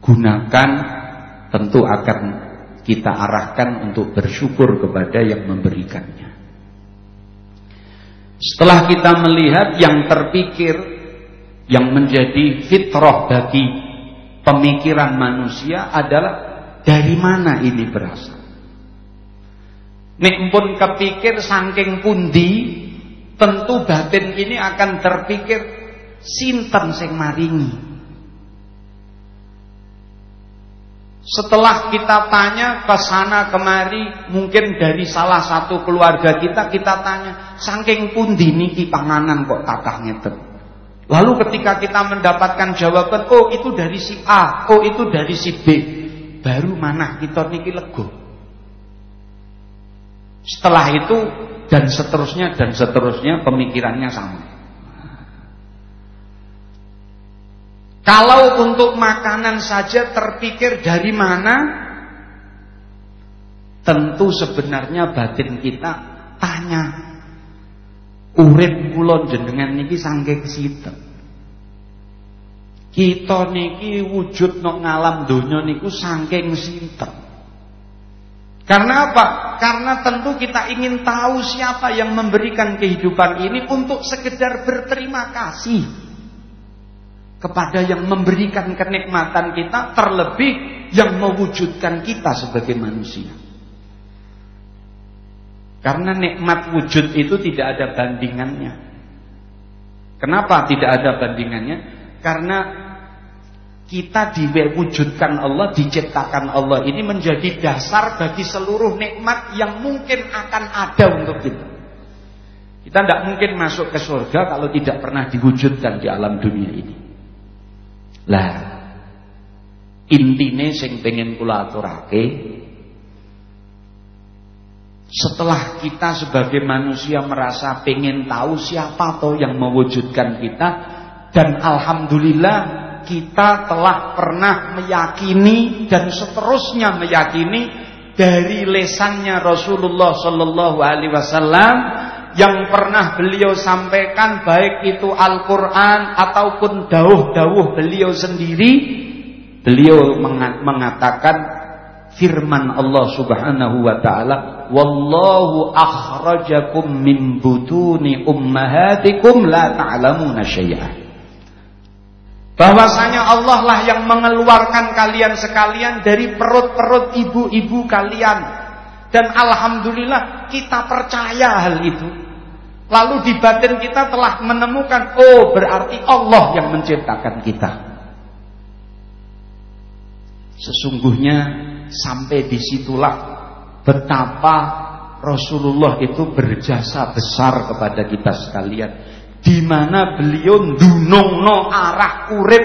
Speaker 8: gunakan tentu akan kita arahkan untuk bersyukur kepada yang memberikannya. Setelah kita melihat yang terpikir yang menjadi fitrah bagi pemikiran manusia adalah dari mana ini berasal. Nek pun kepikir saking pundi, tentu batin ini akan terpikir sinten sing maringi. Setelah kita tanya ke sana kemari, mungkin dari salah satu keluarga kita kita tanya, saking pundi niki panganan kok kakak ngeten. Lalu ketika kita mendapatkan jawaban, oh itu dari si A, oh itu dari si B, baru mana kita niki lego. Setelah itu dan seterusnya dan seterusnya pemikirannya sama. Kalau untuk makanan saja terpikir dari mana, tentu sebenarnya batin kita tanya. Urip kula jenengan niki sangke sinten kita niki wujud nok ngalam donya niku saking sinten karena apa? Karena tentu kita ingin tahu siapa yang memberikan kehidupan ini untuk sekedar berterima kasih kepada yang memberikan kenikmatan kita terlebih yang mewujudkan kita sebagai manusia. Karena nikmat wujud itu tidak ada bandingannya. Kenapa tidak ada bandingannya? Karena kita diwujudkan Allah, diciptakan Allah ini menjadi dasar bagi seluruh nikmat yang mungkin akan ada untuk kita. Kita tidak mungkin masuk ke surga kalau tidak pernah diwujudkan di alam dunia ini. Lah, intine sing pengen kula aturake setelah kita sebagai manusia merasa pengen tahu siapa toh yang mewujudkan kita dan alhamdulillah kita telah pernah meyakini dan seterusnya meyakini dari lesannya Rasulullah Shallallahu Alaihi Wasallam yang pernah beliau sampaikan baik itu Al-Quran ataupun dawuh-dawuh beliau sendiri beliau mengatakan firman Allah Subhanahu wa taala wallahu akhrajakum min butuni ummahatikum la ta'lamuna syai'a bahwasanya Allah lah yang mengeluarkan kalian sekalian dari perut-perut ibu-ibu kalian dan alhamdulillah kita percaya hal itu. Lalu di batin kita telah menemukan oh berarti Allah yang menciptakan kita. Sesungguhnya sampai di situlah betapa Rasulullah itu berjasa besar kepada kita sekalian. Di mana beliau dunungno arah urip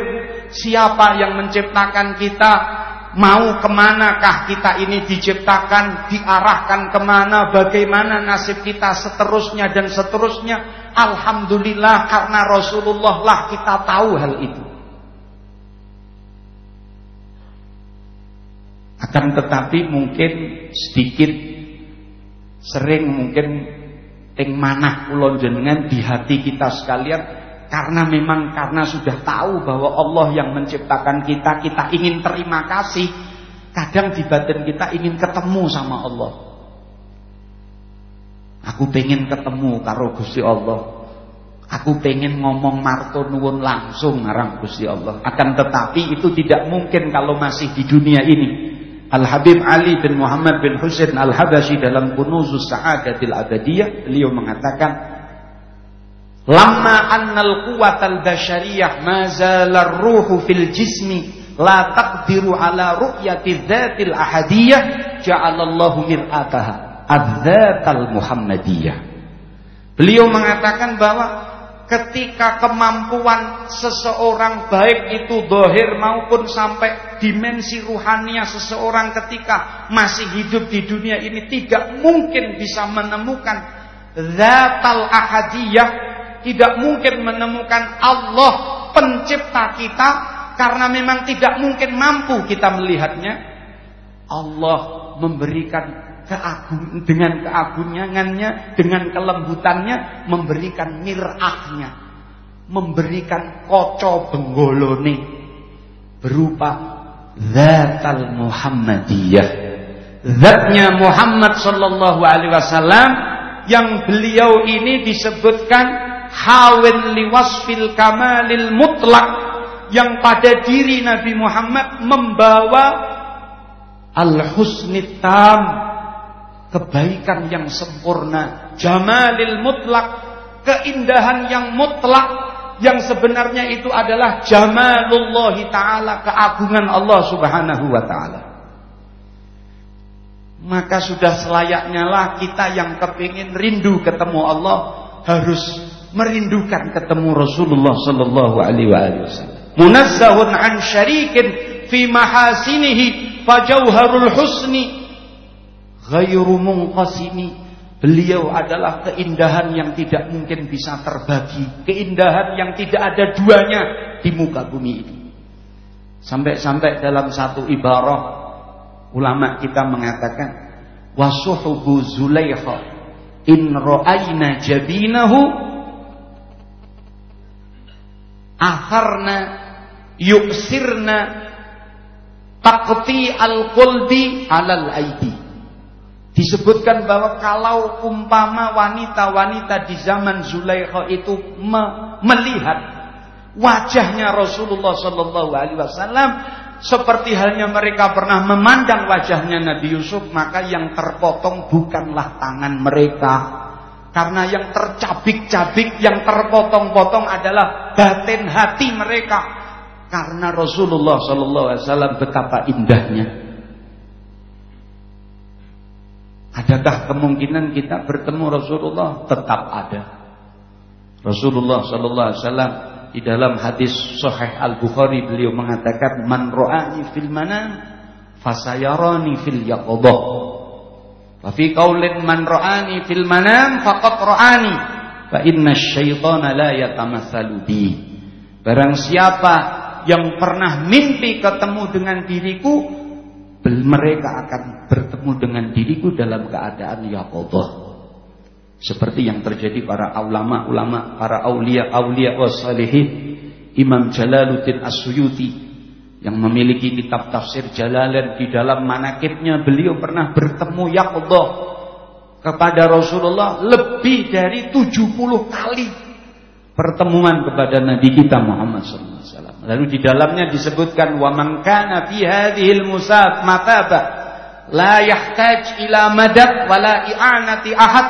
Speaker 8: siapa yang menciptakan kita mau ke manakah kita ini diciptakan, diarahkan ke mana, bagaimana nasib kita seterusnya dan seterusnya. Alhamdulillah karena Rasulullah lah kita tahu hal itu. Akan tetapi mungkin sedikit sering mungkin ing manah kula jenengan di hati kita sekalian karena memang karena sudah tahu bahwa Allah yang menciptakan kita, kita ingin terima kasih. Kadang di batin kita ingin ketemu sama Allah. Aku pengen ketemu karo Gusti Allah. Aku pengen ngomong marto nuwun langsung ngarang Gusti Allah. Akan tetapi itu tidak mungkin kalau masih di dunia ini. Al-Habib Ali bin Muhammad bin Husain Al-Habashi dalam Kunuzus Sa'adatil Abadiyah beliau mengatakan Lamma annal quwatal basyariyah ma zala ruhu fil jismi la taqdiru ala ru'yati dzatil ahadiyah ja'alallahu mir'ataha adzatal muhammadiyah. Beliau mengatakan bahwa ketika kemampuan seseorang baik itu dohir maupun sampai dimensi ruhania seseorang ketika masih hidup di dunia ini tidak mungkin bisa menemukan zatal ahadiyah tidak mungkin menemukan Allah pencipta kita karena memang tidak mungkin mampu kita melihatnya Allah memberikan keagung dengan keagungannya, dengan kelembutannya memberikan mirahnya, memberikan koco benggolone berupa zatal Muhammadiyah. Zatnya Muhammad sallallahu alaihi wasallam yang beliau ini disebutkan hawin liwasfil kamalil mutlak yang pada diri Nabi Muhammad membawa al-husni tam kebaikan yang sempurna, jamalil mutlak, keindahan yang mutlak yang sebenarnya itu adalah jamalullah taala, keagungan Allah Subhanahu wa taala. Maka sudah selayaknya lah kita yang kepingin rindu ketemu Allah harus merindukan ketemu Rasulullah sallallahu alaihi wasallam. Munazzahun an syarikin fi mahasinihi fajauharul husni ghairu munqasimi Beliau adalah keindahan yang tidak mungkin bisa terbagi, keindahan yang tidak ada duanya di muka bumi ini. Sampai-sampai dalam satu ibarah ulama kita mengatakan wasuhubu Zulaikha in ra'ayna jabinahu akharna yuksirna taqti al-qalbi alal aidi. Disebutkan bahwa kalau umpama wanita-wanita di zaman Zulaikha itu me melihat wajahnya Rasulullah Shallallahu Alaihi Wasallam seperti halnya mereka pernah memandang wajahnya Nabi Yusuf, maka yang terpotong bukanlah tangan mereka, karena yang tercabik-cabik, yang terpotong-potong adalah batin hati mereka, karena Rasulullah Shallallahu Alaihi Wasallam betapa indahnya. Adakah kemungkinan kita bertemu Rasulullah? Tetap ada. Rasulullah sallallahu alaihi wasallam di dalam hadis sahih Al-Bukhari beliau mengatakan man ra'ani fil manam fasayarani fil yaqdah. Wa fi qaulin man ra'ani fil manam faqad ra'ani fa inna syaitana la yatamatsalu bi. Barang siapa yang pernah mimpi ketemu dengan diriku mereka akan bertemu dengan diriku dalam keadaan ya Allah. Seperti yang terjadi para ulama-ulama, para aulia-aulia wassalihin. Imam Jalaluddin As-Suyuti yang memiliki kitab tafsir Jalalain di dalam manakibnya beliau pernah bertemu ya Allah kepada Rasulullah lebih dari 70 kali pertemuan kepada Nabi kita Muhammad SAW. Lalu di dalamnya disebutkan wa man kana fi hadhil musab mataba la yahtaj ila madad wala i'anati ahad.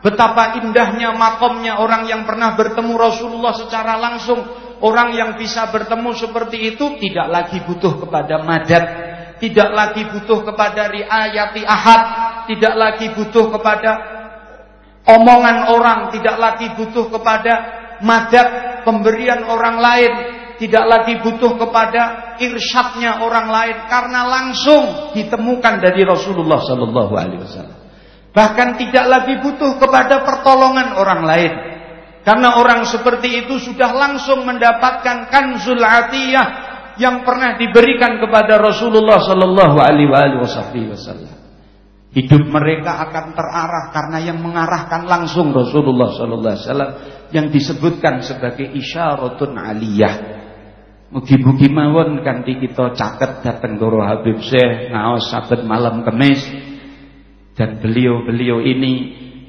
Speaker 8: Betapa indahnya makomnya orang yang pernah bertemu Rasulullah secara langsung. Orang yang bisa bertemu seperti itu tidak lagi butuh kepada madad, tidak lagi butuh kepada riayati ahad, tidak lagi butuh kepada omongan orang, tidak lagi butuh kepada madad pemberian orang lain, tidak lagi butuh kepada irsyadnya orang lain karena langsung ditemukan dari Rasulullah sallallahu alaihi wasallam. Bahkan tidak lagi butuh kepada pertolongan orang lain. Karena orang seperti itu sudah langsung mendapatkan kanzul atiyah yang pernah diberikan kepada Rasulullah sallallahu alaihi wasallam. Hidup mereka akan terarah karena yang mengarahkan langsung Rasulullah sallallahu alaihi wasallam yang disebutkan sebagai isyaratun aliyah. Mugi-mugi mawon kanthi kita caket dateng Guru Habib Syekh ngaos saben malam kemis dan beliau-beliau ini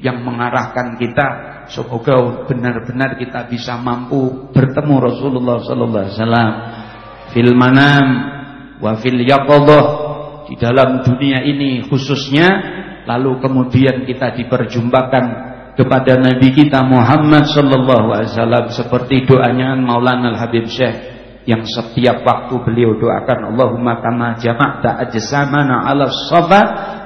Speaker 8: yang mengarahkan kita semoga benar-benar kita bisa mampu bertemu Rasulullah sallallahu alaihi wasallam fil manam wa fil yaqadhah di dalam dunia ini khususnya. Lalu kemudian kita diperjumpakan kepada Nabi kita Muhammad sallallahu alaihi wasallam seperti doanya Maulana Al Habib Syekh yang setiap waktu beliau doakan Allahumma kama jama'ta ajsamana 'ala safa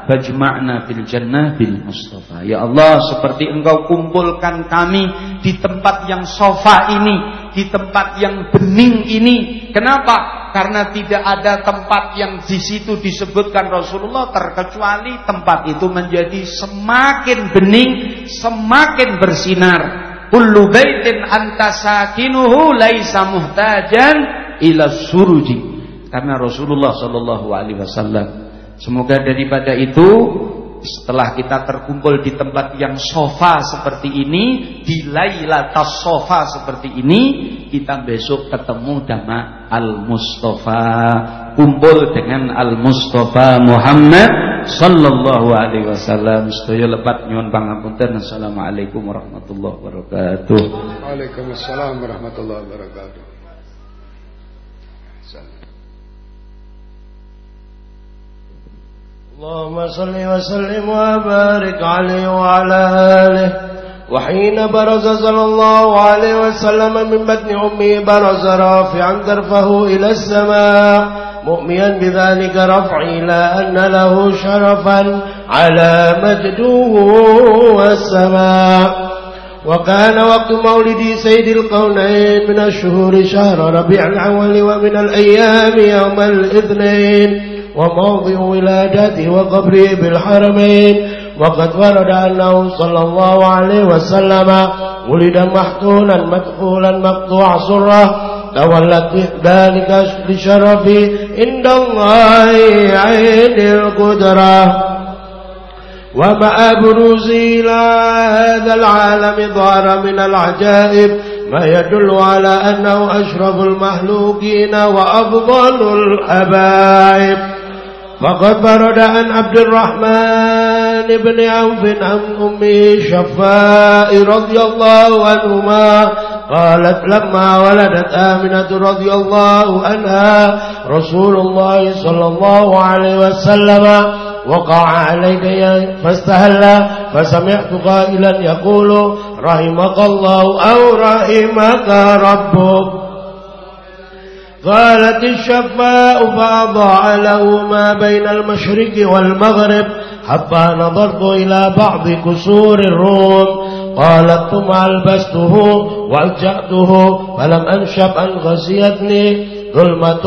Speaker 8: fajma'na fil jannah bil mustafa ya Allah seperti engkau kumpulkan kami di tempat yang sofa ini di tempat yang bening ini kenapa karena tidak ada tempat yang di situ disebutkan Rasulullah terkecuali tempat itu menjadi semakin bening, semakin bersinar. Kullu baitin anta sakinuhu laisa muhtajan ila suruji. Karena Rasulullah sallallahu alaihi wasallam semoga daripada itu setelah kita terkumpul di tempat yang sofa seperti ini, di Lailatul Sofa seperti ini, kita besok ketemu sama Al-Mustafa, kumpul dengan Al-Mustafa Muhammad sallallahu alaihi wasallam. Sedaya lepat nyuwun pangapunten. Assalamualaikum warahmatullahi wabarakatuh.
Speaker 1: Waalaikumsalam warahmatullahi wabarakatuh.
Speaker 5: اللهم صل وسلم وبارك عليه وعلى آله. وحين برز صلى الله عليه وسلم من بطن أمه برز رافعا درفه إلى السماء مؤميا بذلك رفع إلى أن له شرفا على مجده والسماء. وكان وقت مولد سيد القونين من الشهور شهر ربيع الأول ومن الأيام يوم الاثنين. وموضع ولادته وقبره بالحرمين وقد ورد أنه صلى الله عليه وسلم ولد محتولا مدخولا مقطوع سرة. تولت ذلك لشرف عند الله عين القدرة. ومع بروز إلى هذا العالم ظهر من العجائب ما يدل على أنه أشرف المخلوقين وأفضل الحبائب فقد برد عن عبد الرحمن بن عوف عن أمه شفاء رضي الله عنهما قالت لما ولدت آمنة رضي الله عنها رسول الله صلى الله عليه وسلم وقع عليك فاستهل فسمعت قائلا يقول رحمك الله أو رحمك ربك. قالت الشفاء فأضاع له ما بين المشرق والمغرب حتى نظرت إلى بعض كسور الروم. قالت ثم ألبسته وألجأته فلم أنشب أن غسيتني ظلمة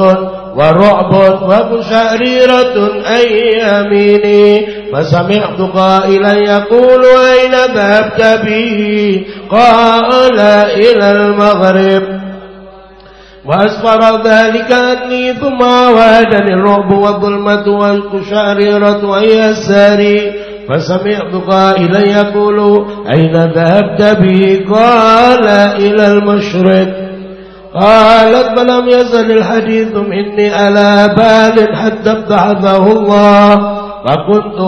Speaker 5: ورعب وبشريرة أي يميني. فسمعت قائلا يقول أين ذهبت به قال إلى المغرب. وأسفر ذلك أني ثم وهدني الرعب والظلمة والكشاريرة أي الساري فسمعت قائلا يقول أين ذهبت به قال إلى المشرق. قالت فلم يزل الحديث مني على بال حتى ابتعثه الله فكنت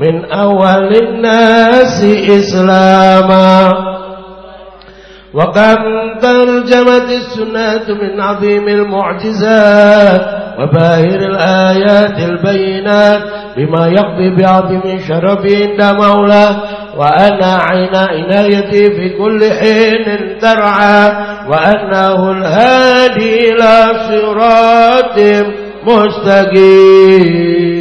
Speaker 5: من أول الناس إسلاما. وكم ترجمت السنة من عظيم المعجزات وباهر الآيات البينات بما يقضي بعظيم شرف عند مولاه. وأنا عين عنايتي في كل حين ترعى وأنه الهادي إلى صراط مستقيم.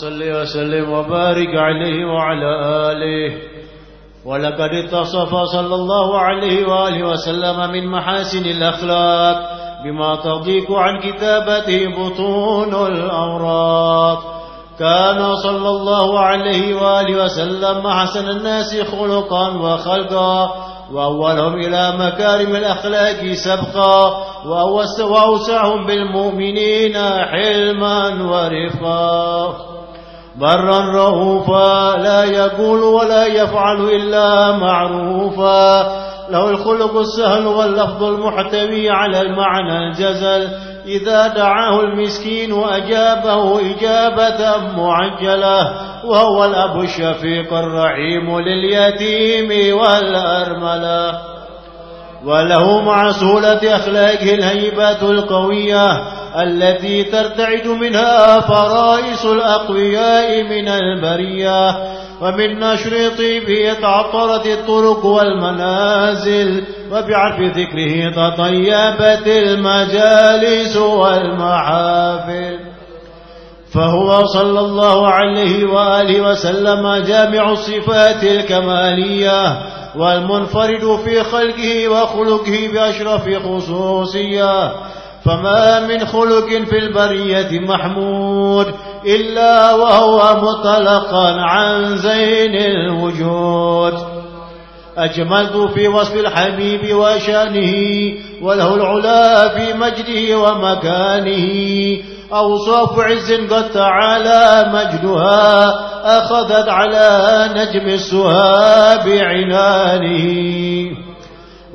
Speaker 5: صل وسلم وبارك عليه وعلى آله. ولقد اتصف صلى الله عليه وآله وسلم من محاسن الأخلاق بما تضيق عن كتابته بطون الأوراق كان صلى الله عليه وآله وسلم أحسن الناس خلقا وخلقا وأولهم إلى مكارم الأخلاق سبقا وأوسعهم بالمؤمنين حلما ورفقا برا رؤوفا لا يقول ولا يفعل إلا معروفا. له الخلق السهل واللفظ المحتوي على المعنى الجزل. إذا دعاه المسكين أجابه إجابة معجلة وهو الأب الشفيق الرحيم لليتيم والأرملة. وله مع سهولة أخلاقه الهيبة القوية التي ترتعد منها فرائس الأقوياء من البرية ومن نشر طيبه تعطرت الطرق والمنازل وبعرف ذكره تطيبت المجالس والمحافل. فهو صلى الله عليه وآله وسلم جامع الصفات الكمالية والمنفرد في خلقه وخلقه بأشرف خصوصية. فما من خلق في البرية محمود إلا وهو مطلقا عن زين الوجود. أجملت في وصف الحبيب وشأنه وله العلا في مجده ومكانه. أوصاف عز قد تعالى مجدها أخذت على نجم السها بعنانه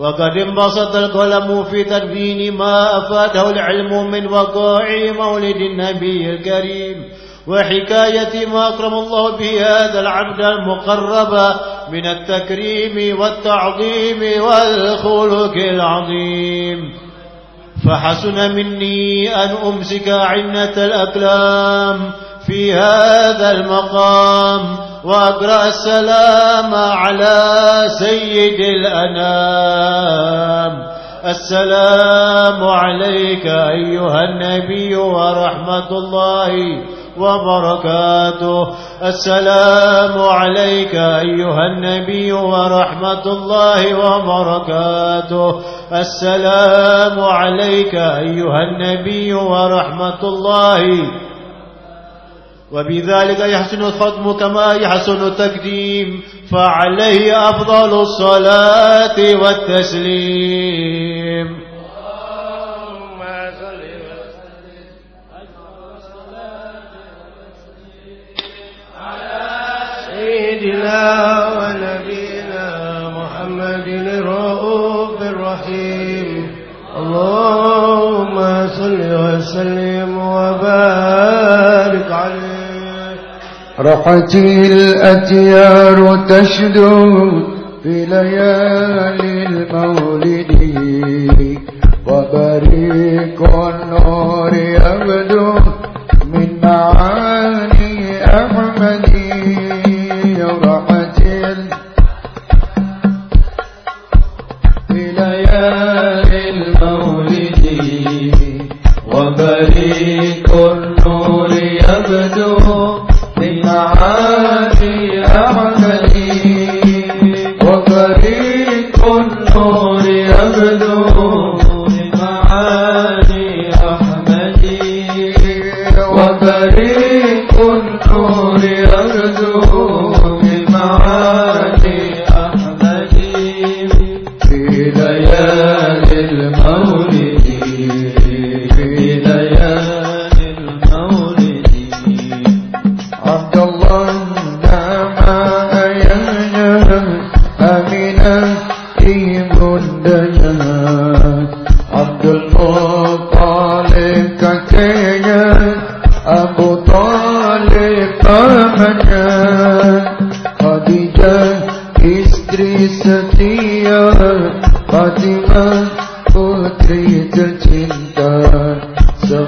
Speaker 5: وقد انبسط القلم في تدوين ما أفاده العلم من وقائع مولد النبي الكريم وحكاية ما أكرم الله به هذا العبد المقرب من التكريم والتعظيم والخلق العظيم. فحسن مني أن أمسك عنة الأكلام في هذا المقام وأقرأ السلام على سيد الأنام. السلام عليك أيها النبي ورحمة الله وبركاته. السلام عليك أيها النبي ورحمة الله وبركاته. السلام عليك أيها النبي ورحمة الله وبذلك يحسن الخدم كما يحسن التقديم فعليه أفضل الصلاة والتسليم.
Speaker 9: سيدنا ونبينا محمد الرؤوف الرحيم. اللهم صل وسلم وبارك
Speaker 1: رحت الأتيار تشدو في ليالي المولد وبريق النور يبدو من معاني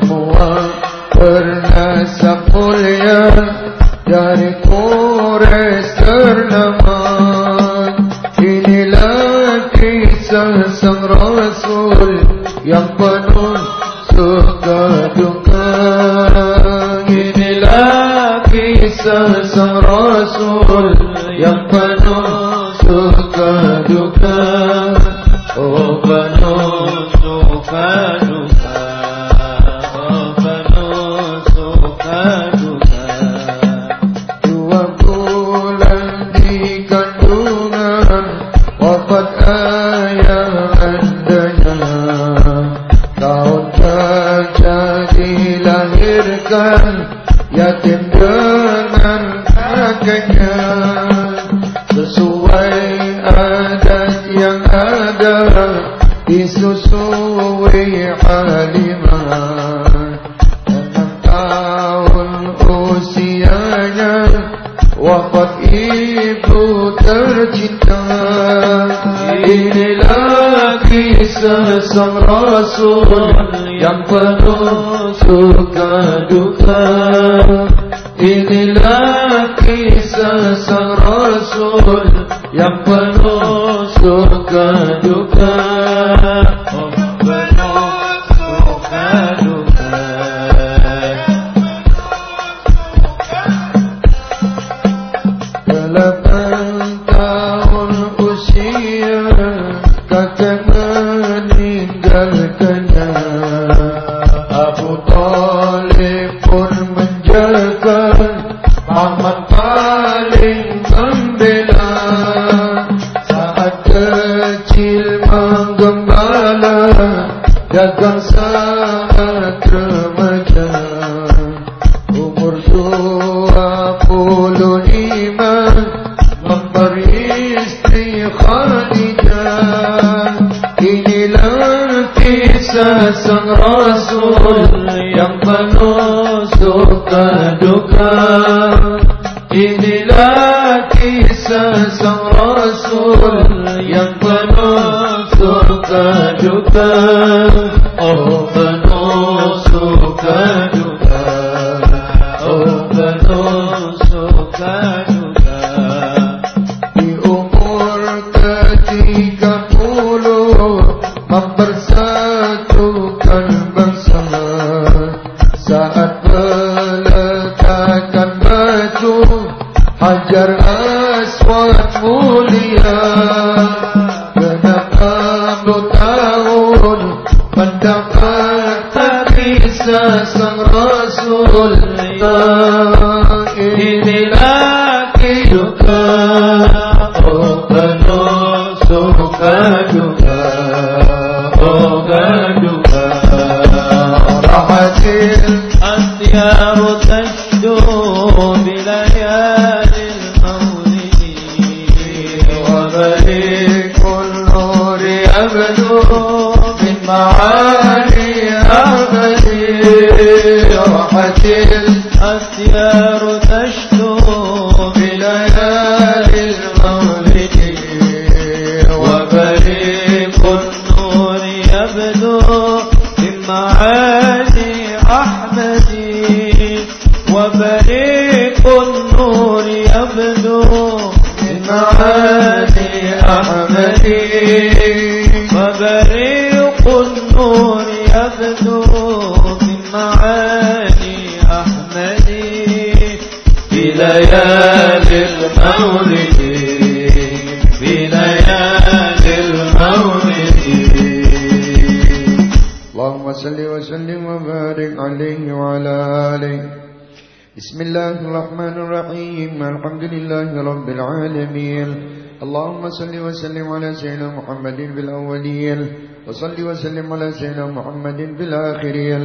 Speaker 1: for بليالي المولد
Speaker 5: بليالي المولد. اللهم صل وسلم وبارك عليه وعلى آله. بسم الله الرحمن الرحيم. الحمد لله رب العالمين. اللهم صل وسلم على سيدنا محمد في الأولين. وصل وسلم على سيدنا محمد في الآخرين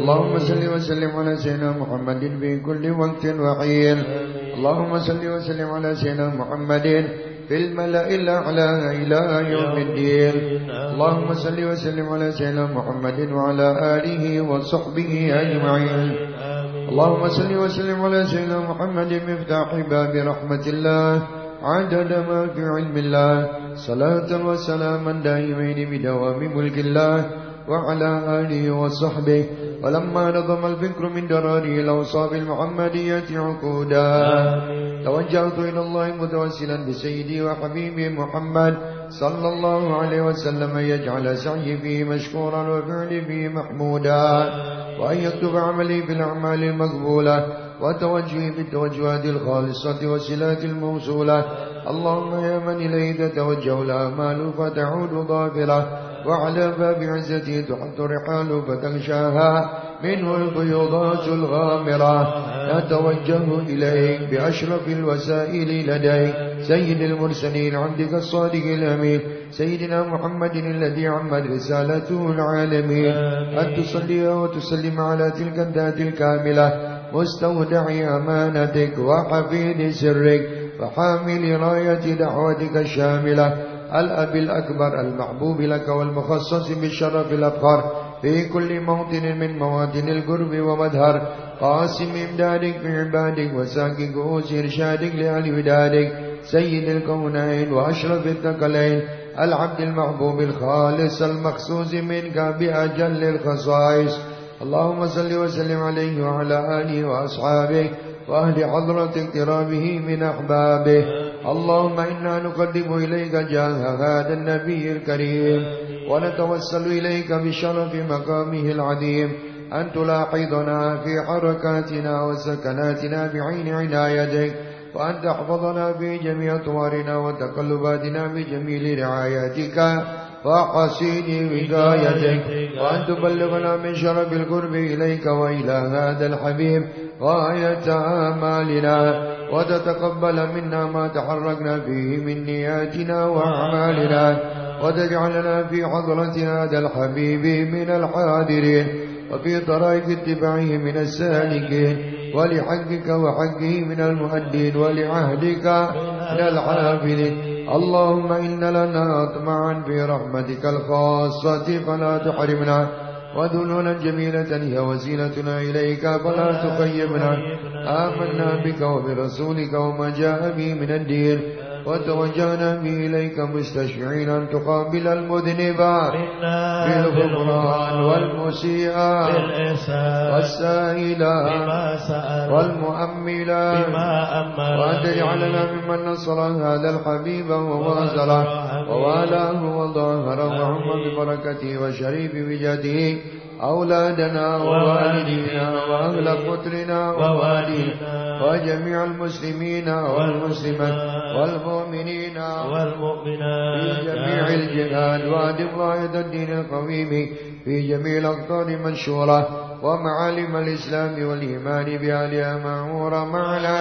Speaker 5: اللهم صل وسلم على سيدنا محمد في كل وقت وحين. اللهم صل وسلم على سيدنا محمد في الملأ الأعلى إلى يوم الدين. اللهم صل وسلم على سيدنا محمد وعلى آله وصحبه أجمعين. اللهم صل وسلم على سيدنا محمد مفتاح باب رحمة الله. عدد ما في علم الله. صلاة وسلاما دائمين بدوام ملك الله وعلى آله وصحبه. ولما نظم الفكر من دراره الأوصاف المحمدية عقودا. توجهت إلى الله متوسلا بسيدي وحبيبي محمد صلى الله عليه وسلم يجعل سعي فيه مشكورا وفعلي فيه محمودا. وأن يكتب عملي في الأعمال المقبولة
Speaker 1: وتوجه بالتوجهات الخالصة والصلات الموصولة. اللهم يا من إليه تتوجه الآمال فتعود ضافرة وعلى باب عزته تحط رحال فتغشاها منه الفيوضات الغامرة. نتوجه إليك بأشرف الوسائل لديك. سيد المرسلين عبدك الصادق الأمين. سيدنا محمد الذي عمت رسالته العالمين. أن تصلي وتسلم على تلك الذات الكاملة. مستودع أمانتك وحفيد سرك وحامل راية دعوتك الشاملة. الأب الأكبر المحبوب لك والمخصص بالشرف الأبخر. في كل موطن من مواطن القرب ومظهر قاسم إمدادك في عبادك وساقي كؤوس إرشادك لأهل ودادك. سيد الكونين وأشرف الثقلين. العبد المحبوب الخالص المخصوص منك بأجل الخصائص. اللهم صل وسلم عليه وعلى آله وأصحابه وأهل حضرة اقترابه من أحبابه. اللهم إنا نقدم إليك جاه هذا النبي الكريم. ونتوسل إليك بشرف مقامه العظيم. أن تلاحظنا في حركاتنا وسكناتنا بعين عنايتك. وأن تحفظنا في جميع أطوارنا وتقلباتنا بجميل رعايتك. وحسين وقايتك وأن تبلغنا من شرف القرب إليك وإلى هذا الحبيب غاية آمالنا وتتقبل منا ما تحركنا فيه من نياتنا وأعمالنا وتجعلنا في حضرة هذا الحبيب من الحاضرين وفي طريق اتباعه من السالكين ولحقك وحقه من المؤدين ولعهدك من الحافظين اللهم إن لنا أطمعا في رحمتك الخاصة فلا تحرمنا وذنونا جميلة هي وسيلتنا إليك فلا تخيبنا آمنا بك وبرسولك وما جاء به من الدين. وتوجهنا به إليك مستشفعين أن تقابل المذنبات بالغفران والمسيئة والسائلة والمؤملة وأن تجعلنا ممن نصر هذا الحبيب وواصله ووالاه وظاهره وعم ببركته وشريف بجده أولادنا ووالدينا وأهل قتلنا ووالدينا وجميع المسلمين والمسلمات والمؤمنين
Speaker 5: والمؤمنات.
Speaker 1: في جميع الجهاد وأدم راية الدين القويم في جميع الأقطار منشورة ومعالم الإسلام والإيمان بأهلها معمورة معنا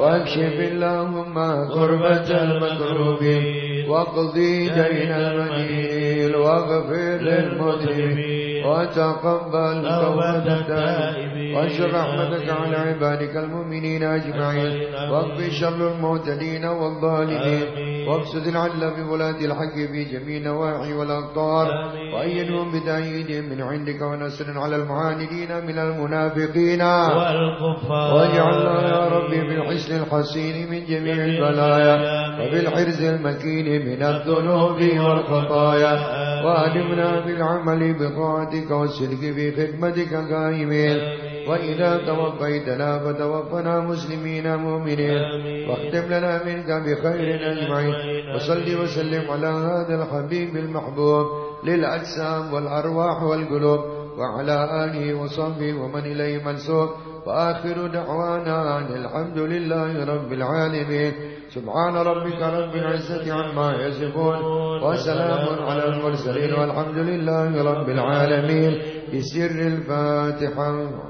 Speaker 1: واكشف اللهم كربة المكروبين واقضي دين المدين. واغفر للمذنبين وتقبل توبة التائبين وانشر رحمتك على عبادك المؤمنين أجمعين. واكفي شر المعتدين والظالمين. وابسط العدل بولاة الحق في جميع النواحي والأقطار. وأيدهم بتأييدهم من عندك ونصر على المعاندين من المنافقين.
Speaker 5: والكفار.
Speaker 1: واجعلنا يا ربي بالحسن الحسين من جميع البلايا. وبالحرز المكين من الذنوب والخطايا. وأدمنا بالعمل بطاعتك والسلك في خدمتك قائمين. وإذا توفيتنا فتوفنا مسلمين مؤمنين. واختم لنا منك بخير أجمعين. وصل وسلم على هذا الحبيب المحبوب للأجسام والأرواح والقلوب. وعلى آله وصحبه ومن إليه منسوب. وآخر دعوانا أن الحمد لله رب العالمين. سبحان ربك رب العزة عما يصفون وسلام على المرسلين والحمد لله رب العالمين. بسر الفاتحة.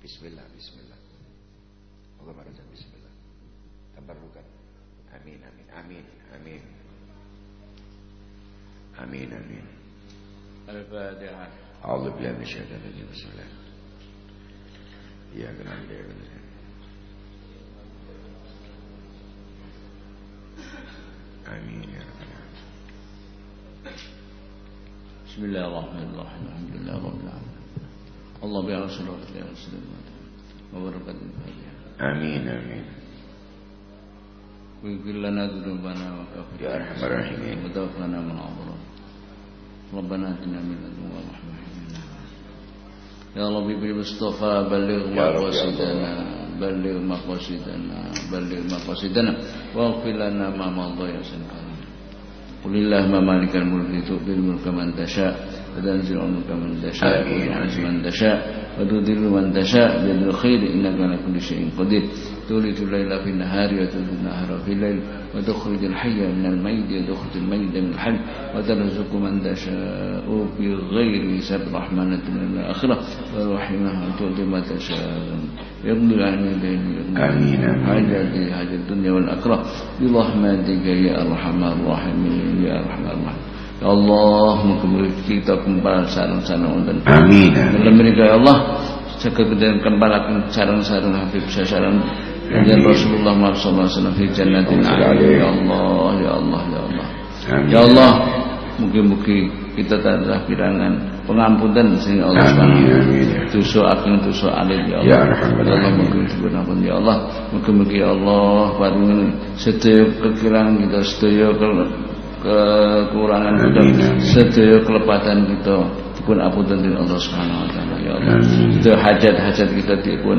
Speaker 1: Bismillah, Bismillah. Amin, amin.
Speaker 10: الفاتحة
Speaker 1: أعوذ بالله من الشيطان الرجيم بسم الله. إياك نعبد وإياك نستعين. آمين يا رب
Speaker 10: بسم الله الرحمن الرحيم. الحمد لله رب العالمين. الله بيع صلوات يا وسلم وبركة الفاتحة
Speaker 1: آمين آمين.
Speaker 10: ويغفر لنا ذنوبنا وكفر
Speaker 1: يا أرحم الراحمين.
Speaker 10: وتوفنا من الأبرار. ربنا اتنا من لدنك رحمة يا ربي بالمصطفى بلغ
Speaker 1: يا رب يا
Speaker 10: مقاصدنا بلغ مقاصدنا بلغ مقاصدنا واغفر لنا ما مضى يا سيدنا قل اللهم مالك الملك تؤتي الملك من تشاء وتنزل الملك من تشاء وتعز من تشاء وتذل من تشاء بيد الخير إنك على كل شيء قدير. تولد الليل في النهار وتولد النهار في الليل وتخرج الحي من الميت وتخرج الميت من الحي وترزق من تشاء بغير حساب رحمنة من الآخرة. ورحمها تؤتي ما تشاء؟ يقضي عن يدين
Speaker 2: آمين
Speaker 10: حاجة حاجة الدنيا والآخرة. برحمتك يا أرحم الراحمين يا أرحم الراحمين. Ya Allah, muka kita kembali sarang-sarang dan
Speaker 2: Amin.
Speaker 10: Dalam mereka ya Allah, sekedar kembali sarang-sarang Habib sarang. Dan Rasulullah SAW di jannatin Ya Allah, ya Allah, ya Allah. Ya Allah, mungkin-mungkin kita tak ada pirangan pengampunan sini Allah SWT dosa akan dosa alim ya Allah. Ya Allah mungkin pengampun ya Allah. Mungkin-mungkin ya Allah setiap kekurangan kita setiap kekurangan kita sedaya kelepatan kita dipun apunten dening Allah Subhanahu wa taala ya Allah sedaya hajat-hajat kita dipun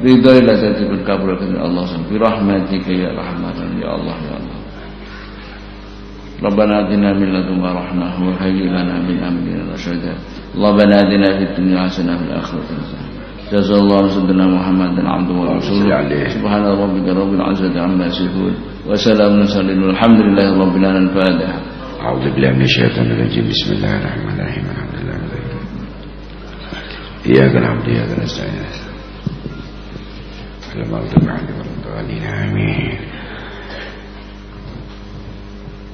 Speaker 10: ridhoi lah dipun kabulkan ya Allah bi rahmatika ya rahmatan ya Allah ya Allah ربنا آتنا من لدنك رحمة وهيئ لنا من أمرنا رشدا ربنا آتنا في الدنيا حسنة وفي الآخرة حسنة جزا الله سيدنا محمد عبده ورسوله سبحان ربك رب العزة عما يصفون وسلام المرسلين والحمد لله رب العالمين. الفاتحة
Speaker 2: أعوذ بالله من الشيطان الرجيم. بسم الله الرحمن الرحيم. الحمد لله رب العالمين. إياك نعبد وإياك نستعين. المغضوب عليهم ولا الضالين آمين.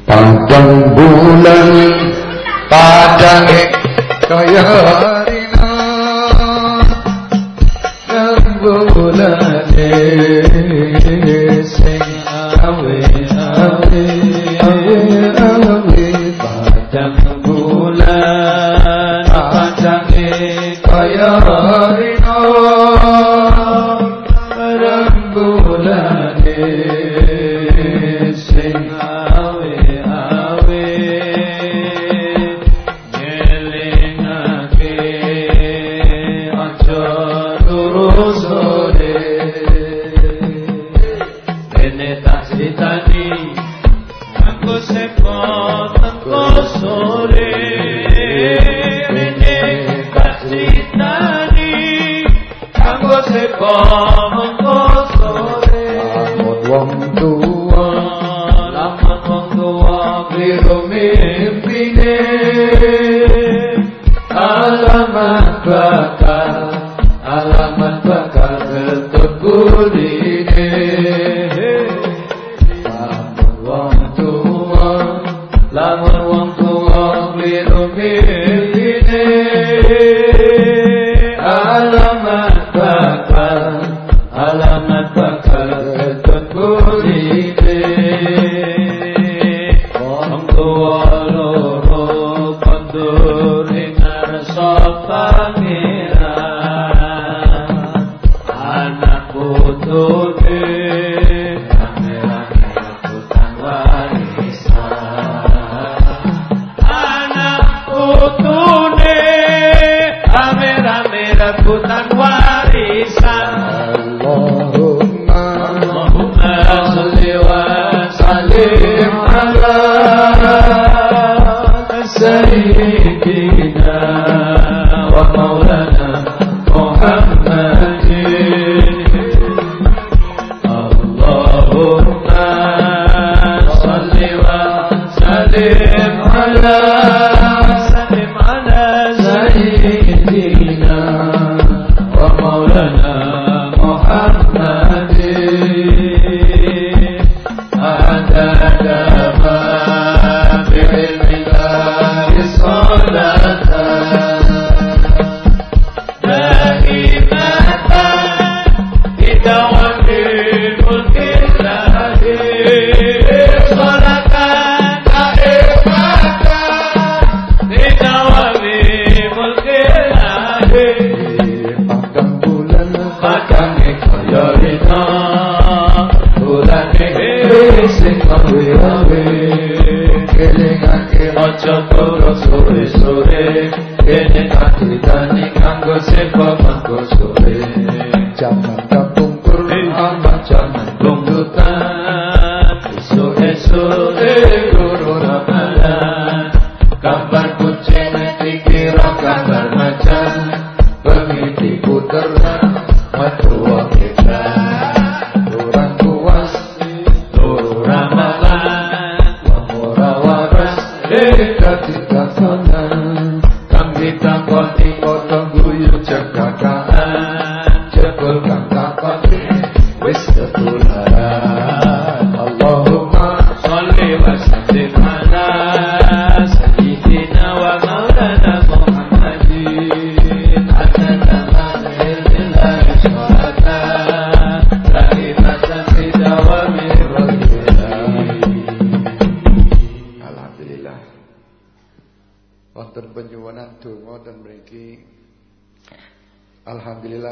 Speaker 2: Padang bulan pada kaya
Speaker 1: la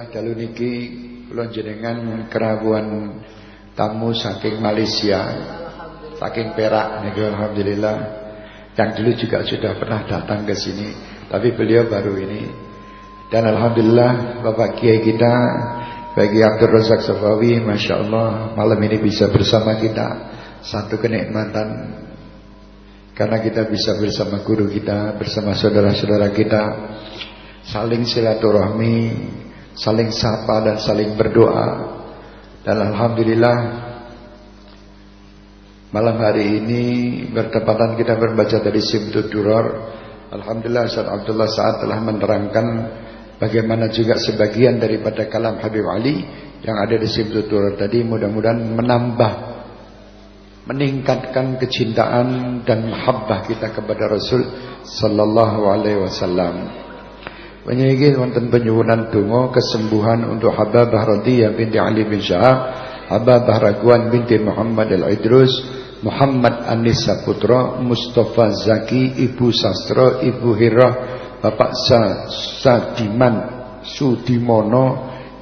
Speaker 1: dalu niki kula jenengan kerawuhan tamu saking Malaysia, saking Perak niki alhamdulillah. Yang dulu juga sudah pernah datang ke sini, tapi beliau baru ini. Dan alhamdulillah Bapak Kiai kita bagi Abdul Razak Safawi, masya Allah malam ini bisa bersama kita. Satu kenikmatan karena kita bisa bersama guru kita, bersama saudara-saudara kita, saling silaturahmi, saling sapa dan saling berdoa. Dan alhamdulillah malam hari ini bertepatan kita berbaca dari Simtud Duror. Alhamdulillah Ustaz Abdullah Sa'ad telah menerangkan bagaimana juga sebagian daripada kalam Habib Ali yang ada di Simtud Duror tadi mudah-mudahan menambah meningkatkan kecintaan dan mahabbah kita kepada Rasul sallallahu alaihi wasallam. Menyiki wonten penyuwunan donga kesembuhan untuk Hababah Radiyah binti Ali bin Syahab, Hababah Raguan binti Muhammad Al-Idrus, Muhammad Anis Saputra, Mustafa Zaki, Ibu Sastro, Ibu Hirah, Bapak Sa Sadiman Sudimono,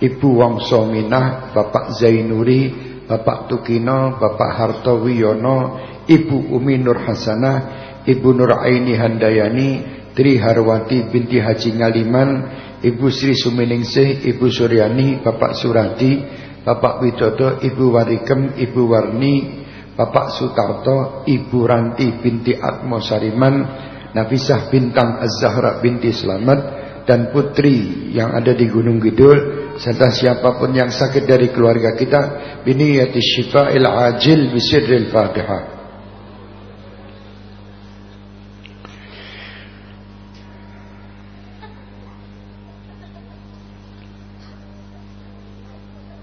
Speaker 1: Ibu Wangso Minah, Bapak Zainuri, Bapak Tukino, Bapak Harto Wiyono, Ibu Umi Nur Hasanah, Ibu Nur Aini Handayani, Tri Harwati binti Haji Ngaliman, Ibu Sri Suminingsih, Ibu Suryani, Bapak Surati, Bapak Widodo, Ibu Warikem, Ibu Warni, Bapak Sutarto, Ibu Ranti binti Atmo Sariman, Nafisah Bintang Az-Zahra binti Slamet, dan putri yang ada di Gunung Kidul serta siapa pun yang sakit dari keluarga kita biniyati syifa'il ajil bisirril Fatihah.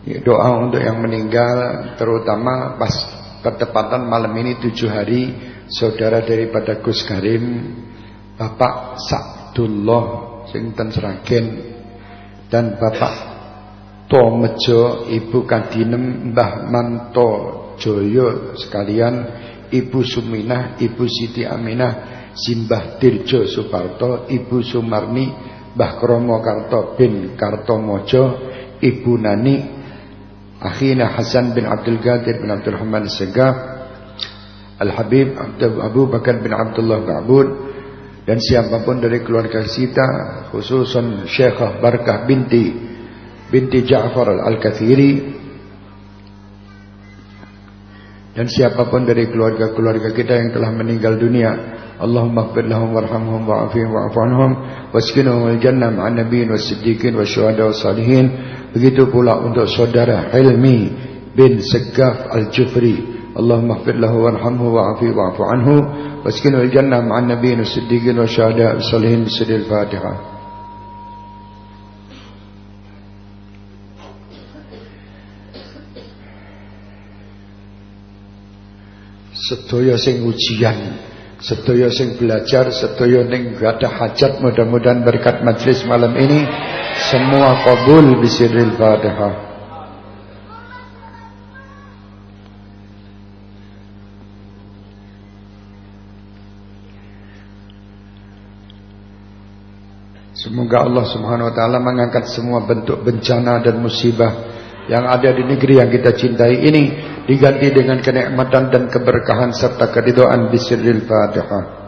Speaker 1: Ya, doa untuk yang meninggal terutama pas ketepatan malam ini tujuh hari saudara daripada Gus Karim Bapak Sa'dullah sing ten Sragen dan Bapak Tomejo Ibu Kadinem Mbah Manto Joyo sekalian Ibu Suminah Ibu Siti Aminah Simbah Dirjo Suparto Ibu Sumarni Mbah Kromo Karto bin Kartomojo Ibu Nani akhina حسن bin Abdul القادر bin Abdul Rahman السقاف al Habib Abu Bakar bin Abdullah معبود dan siapa pun dari keluarga Sita, khususnya Syekhah Barkah binti binti Ja'far Al-Kathiri dan siapapun dari keluarga-keluarga kita yang telah meninggal dunia Allahumma ighfir lahum warhamhum wa'afihim wa'fu anhum waskinhum al-jannah ma'an nabiyyin was-siddiqin wasyuhada was-salihin begitu pula untuk saudara Hilmi bin Segaf Al-Jufri. Allahumma ighfir lahu warhamhu wa'afi wa'fu anhu waskinhu al-jannah ma'an nabiyyin was-siddiqin wasyuhada was-salihin bisidil Fatihah Sedaya sing ujian, sedaya sing belajar, sedaya ning ada hajat mudah-mudahan berkat majlis malam ini semua kabul bisirril Fatihah. Semoga Allah Subhanahu wa taala mengangkat semua bentuk bencana dan musibah yang ada di negeri yang kita cintai ini diganti dengan kenikmatan dan keberkahan serta keridhaan bisirril Fatihah.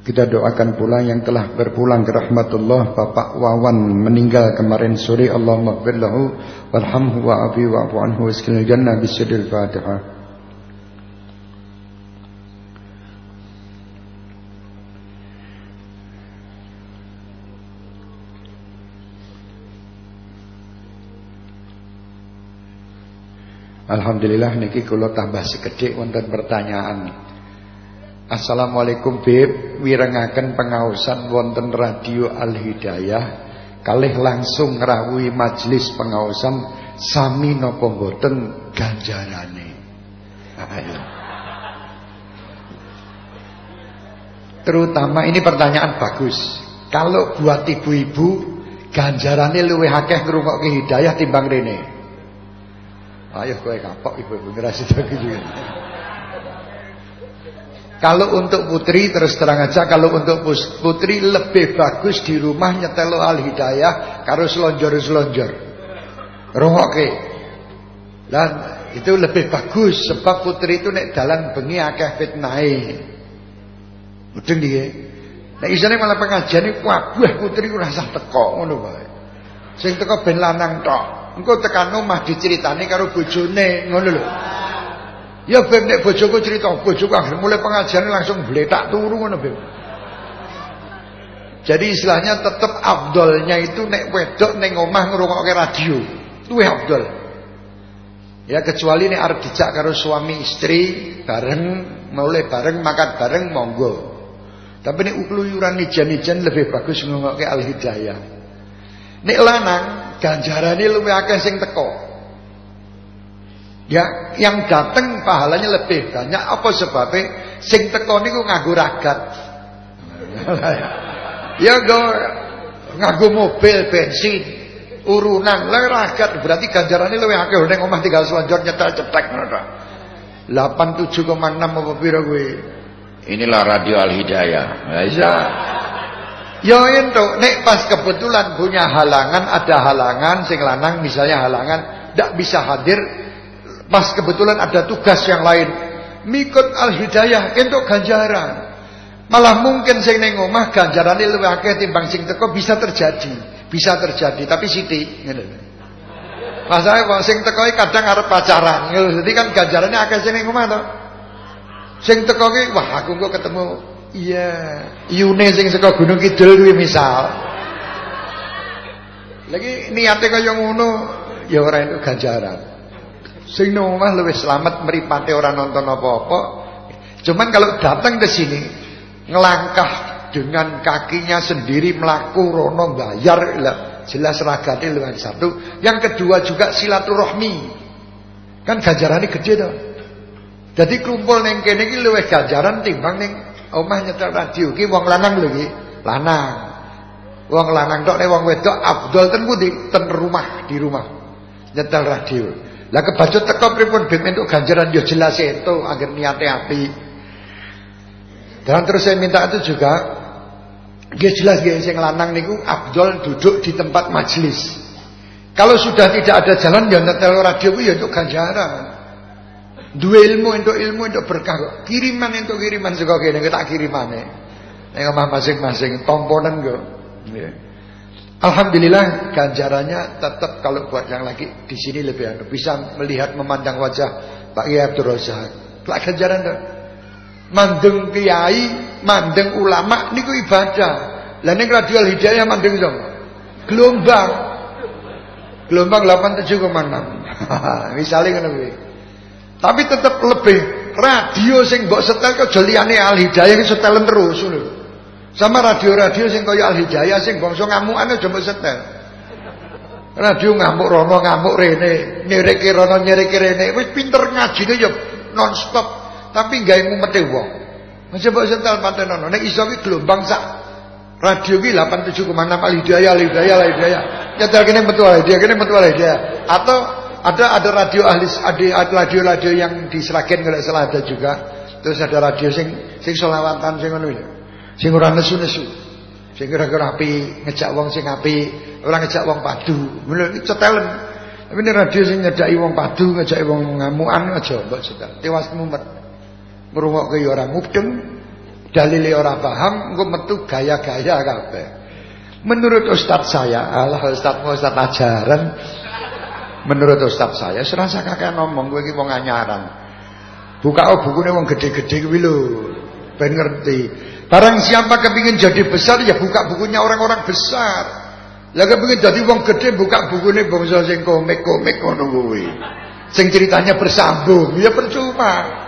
Speaker 1: Kita doakan pula yang telah berpulang ke rahmatullah Bapak Wawan meninggal kemarin sore Allah maghfir lahu warhamhu wa'afi wa'fu anhu jannah bisidil Fatihah. Alhamdulillah niki kula tambah sekedhik wonten pertanyaan. Assalamualaikum Bib, wirengaken pengaosan wonten radio Al Hidayah kalih langsung ngrawuhi majelis pengaosan sami napa mboten ganjarane. Ayo. Terutama ini pertanyaan bagus. Kalau buat ibu-ibu ganjarane luwih akeh ngrungokke hidayah timbang rene. Ayo kowe kapok ibu-ibu ngerasi juga. Kalau untuk putri terus terang aja kalau untuk putri lebih bagus di rumah nyetelo al hidayah karo selonjor-selonjor. Rungokke. Dan itu lebih bagus sebab putri itu nek dalan bengi akeh fitnahe. Mudeng nggih. Nek isane malah pengajian iku kabeh putri ora usah teko ngono wae. Sing teko ben lanang tok. Engko tekan omah diceritani karo bojone, ngono lho. Ya Beb nek bojoku cerita, bojoku akhir mulai pengajian langsung bletak turu ngono Beb. Jadi istilahnya tetap abdolnya itu nek wedok ning omah ngrungokke radio. Luwih abdol. Ya kecuali nek arep dijak karo suami istri bareng, mulai bareng makan bareng monggo. Tapi nek ukluyuran nijan-nijan lebih bagus ngrungokke al-hidayah. Nek lanang ganjarane luwih akeh sing teko. Ya, yang datang pahalanya lebih banyak. Apa sebabnya? Sing teko niku nganggo ragat. [LAUGHS] ya go nganggo mobil bensin urunan. Lah ragat. Berarti ganjarannya lebih akeh. Ning omah tinggal selonjor nyetel cetek ngono 87,6 apa pira kuwi?
Speaker 10: Inilah radio Al Hidayah.
Speaker 1: Ya Ya itu, nek pas kebetulan punya halangan, ada halangan, sing lanang misalnya halangan, tidak bisa hadir, pas kebetulan ada tugas yang lain, mikut al hidayah untuk ganjaran. Malah mungkin sing ning omah ganjarane luwih akeh timbang sing teko bisa terjadi, bisa terjadi, tapi siti ngene. Masalah wong sing teko kadang arep pacaran, jadi kan ganjarannya akeh sing ning omah to. Sing teko wah aku kok ketemu Iya, yune sing saka Gunung Kidul kuwi misal. Lagi niate kaya ngono, ya ora entuk ganjaran. Sing nang omah luwih slamet mripate ora nonton apa-apa. Cuman kalau datang ke sini ngelangkah dengan kakinya sendiri melaku rono bayar lah jelas ragate luwih satu. Yang kedua juga silaturahmi. Kan ganjarannya gede dong. Jadi kumpul neng kene iki luwih ganjaran timbang neng omah nyetel radio ki wong lanang lho ki lanang. Wong lanang tok nek wong wedok afdol ten pundi? Ten rumah di rumah. Nyetel radio. Lah kebacut teko pripun ben entuk ganjaran yo jelas itu agar niate api dan terus saya minta itu juga dia jelas dia sing lanang niku afdol duduk di tempat majelis kalau sudah tidak ada jalan ya nyetel radio ku ya untuk ganjaran Dua ilmu untuk ilmu untuk berkah. Kiriman untuk kiriman saka kene tak kirimane. Ning omah masing-masing tomponan. Alhamdulillah ganjarannya tetap kalau buat yang lagi di sini lebih anu bisa melihat memandang wajah Pak Kiai Abdul Razak. Pak ganjaran tuh. Mandeng kiai, mandeng ulama niku ibadah. Lah ning radio Hidayah mandeng dong. Gelombang. Gelombang 87,6. [LAUGHS] Misalnya ngono kuwi. Tapi tetap lebih radio sing mbok setel kok joliane Al Hidayah iki setelen terus lho. Sama radio-radio sing kaya Al Hidayah sing bangsa ngamukane aja mbok setel. Radio ngamuk rono ngamuk rene, nyereke rono nyereke rene. Wis pinter ngajine ya nonstop, tapi gawe mumete wong. Aja mbok setel pantenono. Nek iso ki gelombang sak radio ki 87,6 Al Hidayah Al Hidayah Al Hidayah. Nyetel kene metu Al Hidayah, kene metu Al Hidayah. Atau ada ada radio ahli ada radio radio yang di Seragen kalau salah ada juga. Terus ada radio sing sing selawatan sing ngono ya. Sing ora nesu-nesu. Sing kira-kira api ngejak wong sing api, ora ngejak wong padu. Ngono iki cetelen. Tapi ini radio sing nyedaki wong padu, ngejak wong ngamukan aja mbok cetel. Tewas mumet. Ngrungokke ya ora mudeng. Dalile ora paham engko metu gaya-gaya kabeh. Menurut ustaz saya, alah ustaz ustaz ajaran. Menurut ustaz saya, serasa kakek ngomong kowe iki wong anyaran. Buka oh bukune wong gede-gede kuwi lho. Ben. Barang siapa kepingin jadi besar ya buka bukunya orang-orang besar. Lah kepingin jadi wong gede buka bukunya bangsa sing komik-komik ngono kuwi. Sing ceritanya bersambung, ya percuma.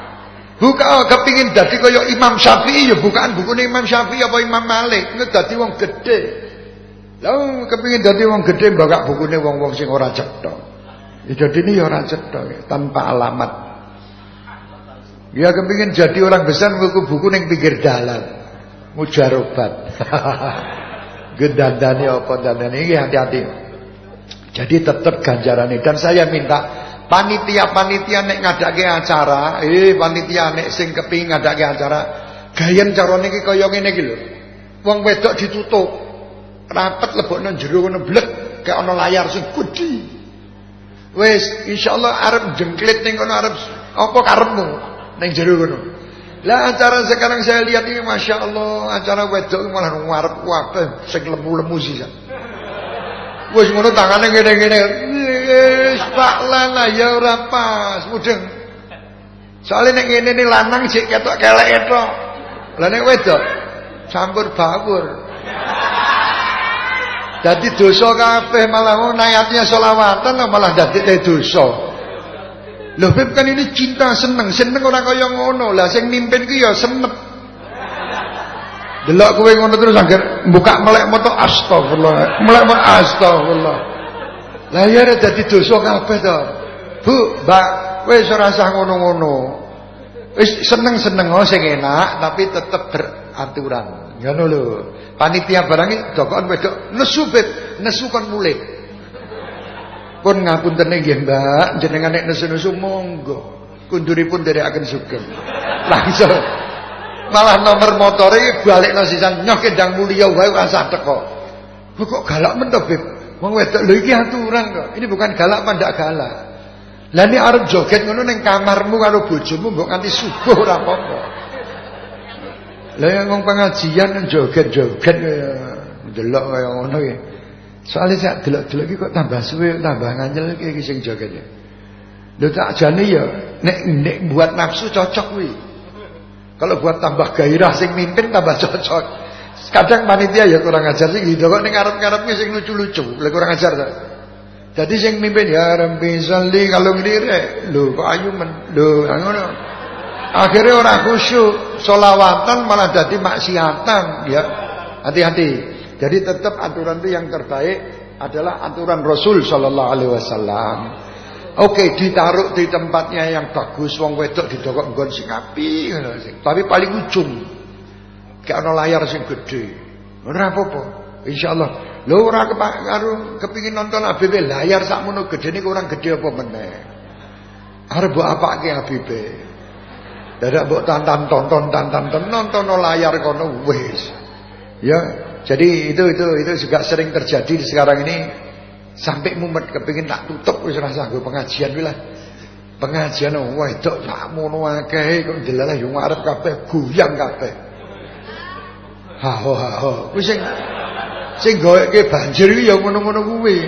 Speaker 1: Buka oh, kepingin dadi kaya Imam Syafi'i ya bukaan bukunya Imam Syafi'i apa Imam Malik, nek dadi wong gede. Lah kepingin dadi wong gede buka bukunya wong-wong sing ora cetha. Ya ini ya ora cetha tanpa alamat. Ya kepingin jadi orang besar buku buku ning pinggir dalan mujarobat. [LAUGHS] Gendandani apa dandani ini hati-hati. Jadi tetap ganjaran ini dan saya minta panitia-panitia nek ngadake acara, eh panitia nek sing kepingin ngadake acara, gayen carane iki kaya ngene iki lho. Wong wedok ditutup. Rapet lebokno jero ngono blek kayak ana layar sing gedhi. Wis insyaallah arep jengklit ning kono arep apa karepmu ning jero ngono. Lah acara sekarang saya lihat ini Masya Allah Acara wedok malah ngarep kabeh Sing lemu-lemu sih Wis ngono tangane ngene-ngene. Wis pak lana ya ora pas mudeng. Soale nek ngene ni lanang sik ketok kelek etok Lah wedok campur bawur Jadi dosa kabeh malah nayatnya selawatan malah dadi dosa Loh Beb kan ini cinta seneng, seneng orang kaya ngono. Lah sing mimpin ku ya senep. Delok kowe ngono terus angger buka melek moto astagfirullah. Melek moto astagfirullah. Lah ya dadi dosa kabeh to. Bu, Mbak, wis ora usah ngono-ngono. Wis seneng-seneng oh sing enak tapi tetep beraturan. Ngono lho. Panitia barang dokon wedok nesu bet, nesu kon mulih. Pun ngapunten nggih Mbak, jenengan nek nesu-nesu monggo. Kunduripun akan sugeng. Langsung malah nomor motore balikno sisan nyoh kendang mulia wae ora usah teko. Kok galak men to, Beb? Wong wedok lho iki aturan kok. Ini bukan galak apa ndak galak. Lah ini arep joget ngono ning kamarmu karo bojomu mbok nganti subuh ora apa-apa. Lah yang ngomong pengajian joget-joget delok kaya ngono ya. Soalnya saya delok-delok iki kok tambah suwe, tambah nganyel iki sing joget ya. Lho tak jane ya nek nek buat nafsu cocok kuwi. Kalau buat tambah gairah sing mimpin tambah [LAUGHS] cocok. Kadang panitia ya kurang ajar sih gitu kok ning ngarep-ngarep sing lucu-lucu, lha kurang ajar ta. Jadi sing mimpin ya Rabbi salli kalau ngire, lho kok ayu men, lho ngono. Akhirnya orang khusyuk, solawatan malah jadi maksiatan ya. Hati-hati. Jadi tetap aturan itu yang terbaik adalah aturan Rasul Shallallahu Alaihi Wasallam. Oke, ditaruh di tempatnya yang bagus, wong wedok didokok nggon sing api, tapi paling ujung. Kayak ana layar sing gede. Ora apa-apa. Insyaallah. Lho ora karo kepengin nonton ABB layar sakmono gedene kurang gede apa meneh. Arep mbok apake ABB. Dadak mbok tantan tonton tantan nonton layar kono wis. Ya, jadi itu itu itu juga sering terjadi di sekarang ini sampai mumet kepingin tak tutup wis ora sanggup pengajian wilah. Pengajian wah itu tak mono akeh kok jelalah yo ngarep kabeh guyang kabeh. Ha ha ho. Wis sing sing goeke banjir iki ya ngono-ngono kuwi.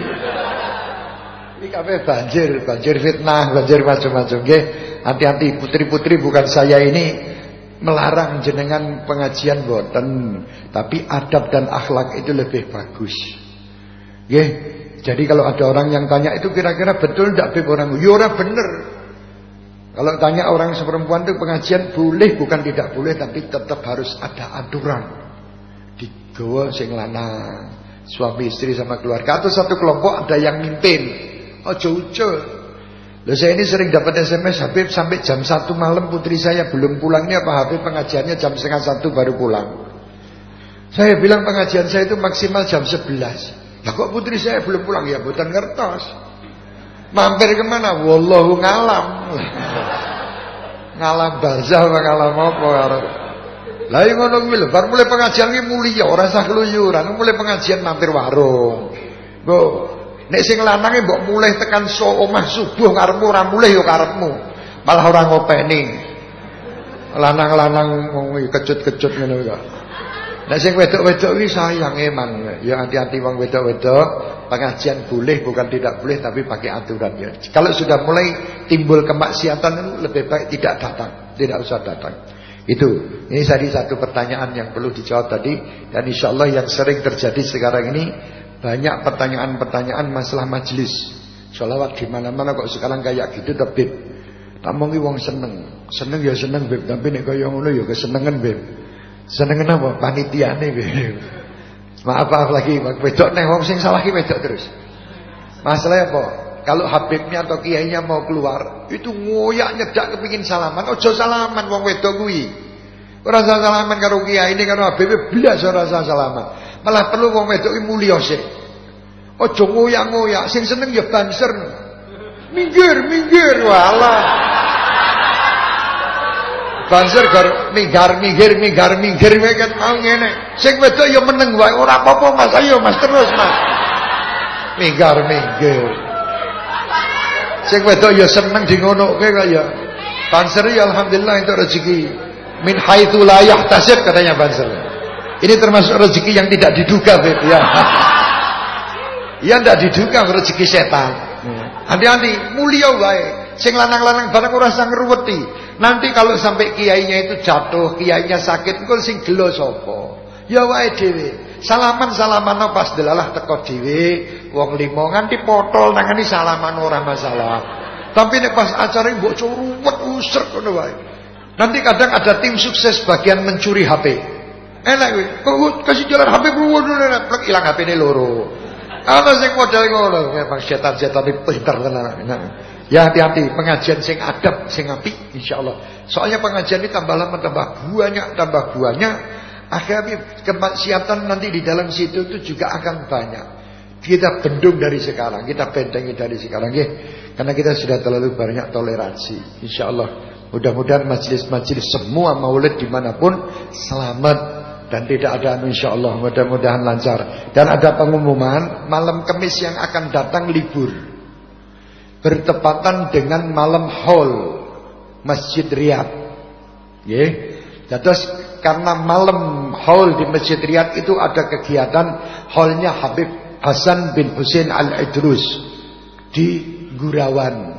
Speaker 1: Iki kabeh banjir, banjir fitnah, banjir macam-macam nggih. Hati-hati putri-putri bukan saya ini melarang jenengan pengajian boten, tapi adab dan akhlak itu lebih bagus. Nggih. Jadi kalau ada orang yang tanya itu kira-kira betul tidak beb orang? Ya bener. Kalau tanya orang seperempuan itu pengajian boleh bukan tidak boleh tapi tetap harus ada aturan. Di gowo sing lanang, suami istri sama keluarga atau satu kelompok ada yang mimpin. Ojo ucul. Loh saya ini sering dapat SMS Habib sampai jam 1 malam putri saya belum pulangnya Pak Habib pengajiannya jam setengah satu baru pulang. Saya bilang pengajian saya itu maksimal jam 11. Lah kok putri saya belum pulang ya bukan ngertos. Mampir ke mana? Wallahu ngalam. [LAUGHS] ngalam barzah apa ngalam apa Lah yang ngono kuwi mulai pengajian iki mulia, ora usah keluyuran. Mulai pengajian mampir warung. Go, Nek sing lanange mbok mulih tekan so omah subuh karepmu ora mulih ya karepmu. Malah ora ngopeni. lanang-lanang kecut-kecut ngono kok. Nek sing wedok-wedok iki sayang emang. Ya hati-hati wong wedok-wedok, pengajian boleh bukan tidak boleh tapi pakai aturan ya. Kalau sudah mulai timbul kemaksiatan lebih baik tidak datang, tidak usah datang. Itu. Ini tadi satu pertanyaan yang perlu dijawab tadi dan insya Allah yang sering terjadi sekarang ini banyak pertanyaan-pertanyaan masalah majelis. Sholawat di mana-mana kok sekarang kayak gitu tapi Tamongi wong seneng. Seneng ya seneng beb, tapi nek kaya ngono ya kesenengan beb. Seneng apa? Panitiane nih. Maaf maaf lagi, wedok neng wong sing salah ki wedok terus. Masalah apa? Kalau Habibnya atau kiainya mau keluar, itu ngoyak nyedak kepingin salaman. Ojo salaman wong wedok kuwi. Ora salaman karo kiai ini karo Habib blas ora salaman. Malah perlu wong wedok ki mulya sik. Ojo ngoyak-ngoyak, sing seneng ya banser. Minggir, minggir, walah. Banser gar minggar minggir minggar minggir wae kan mau ngene. Sing wedok ya meneng wae ora apa-apa Mas. Ayo Mas terus Mas. Minggar minggir. Sing wedok ya seneng di ngonoke kok ya. Banser ya alhamdulillah itu rezeki. Min haitsu la yahtasib katanya Banser. Ini termasuk rezeki yang tidak diduga, Beb, ya. [LAUGHS] Ya tidak diduga rezeki setan. Hati-hati, mulia wae. Sing lanang-lanang barang ora sang ngruweti. Nanti kalau sampai kiainya itu jatuh, kiainya sakit, engko sing gelo sapa? Ya wae dhewe. Salaman-salaman pas delalah teko dhewe, wong limo nganti potol nangani salaman ora masalah. Tapi nek pas acara mbok curuwet usrek ngono wae. Nanti kadang ada tim sukses bagian mencuri HP. Enak kuwi. Kok kasih jalan HP keluar plek ilang HP-ne loro. Ana sing model ngono, memang setan-setan pinter tenan. Ya hati-hati, pengajian sing adab, sing apik insyaallah. Soalnya pengajian ini tambah lama tambah banyak, tambah banyak. Akhirnya kemaksiatan nanti di dalam situ itu juga akan banyak. Kita bendung dari sekarang, kita bentengi dari sekarang ya. Karena kita sudah terlalu banyak toleransi. Insyaallah. Mudah-mudahan majelis-majelis semua maulid di mana pun selamat dan tidak ada anu insyaallah mudah-mudahan lancar. Dan ada pengumuman malam Kamis yang akan datang libur bertepatan dengan malam haul Masjid Riyad. Nggih. Terus karena malam haul di Masjid Riyad itu ada kegiatan haulnya Habib Hasan bin Husain Al-Idrus di Gurawan.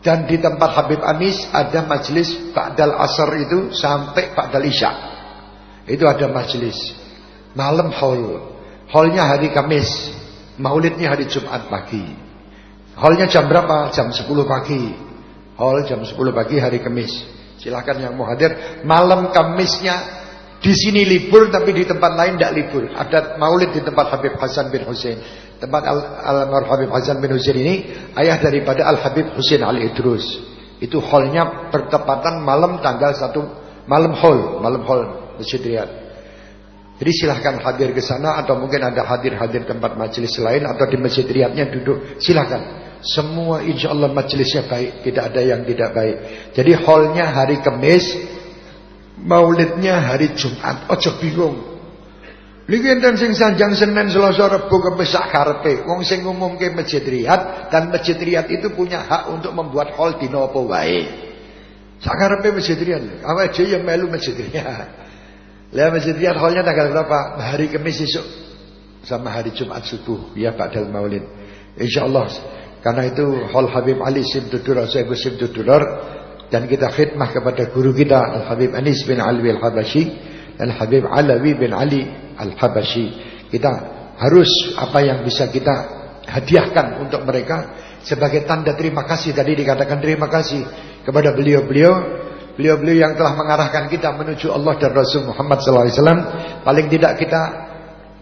Speaker 1: Dan di tempat Habib Anis ada majelis Ba'dal Asar itu sampai Ba'dal Isya. Itu ada majelis. Malam haul. Haulnya hari Kamis. Maulidnya hari Jumat pagi. Hallnya jam berapa? Jam 10 pagi. Hall jam 10 pagi hari Kamis. Silahkan yang mau hadir. Malam Kamisnya di sini libur tapi di tempat lain tidak libur. Ada maulid di tempat Habib Hasan bin Hussein. Tempat Al-Almarhum Habib Hasan bin Hussein ini ayah daripada Al-Habib Hussein Al-Idrus. Itu hallnya bertepatan malam tanggal 1 malam hall, malam hall Masjid Riyadh. Jadi silahkan hadir ke sana atau mungkin ada hadir-hadir tempat majelis lain atau di masjid Riyadhnya duduk. Silahkan. Semua insya Allah majelisnya baik, tidak ada yang tidak baik. Jadi hallnya hari Kamis, maulidnya hari Jumat. Ojo bingung. Niki enten sing sanjang Senin, Selasa, Rabu, Kamis sak karepe. Wong sing ngumumke Masjid Riyad dan Masjid Riyad itu punya hak untuk membuat hall di apa wae. Sak karepe Masjid Riyad. Awake dhewe yang melu Masjid Riyad. Lah Masjid Riyad hallnya tanggal berapa? Hari Kamis esok sama hari Jumat subuh ya Ba'dal Maulid. Insyaallah karena itu Hal Habib Ali Simtudur Syekh Simtudur dan kita khidmah kepada guru kita Al Habib Anis bin Alwi Al Habashi dan Habib Alawi bin Ali Al Habashi. Kita harus apa yang bisa kita hadiahkan untuk mereka sebagai tanda terima kasih tadi dikatakan terima kasih kepada beliau-beliau beliau-beliau yang telah mengarahkan kita menuju Allah dan Rasul Muhammad SAW paling tidak kita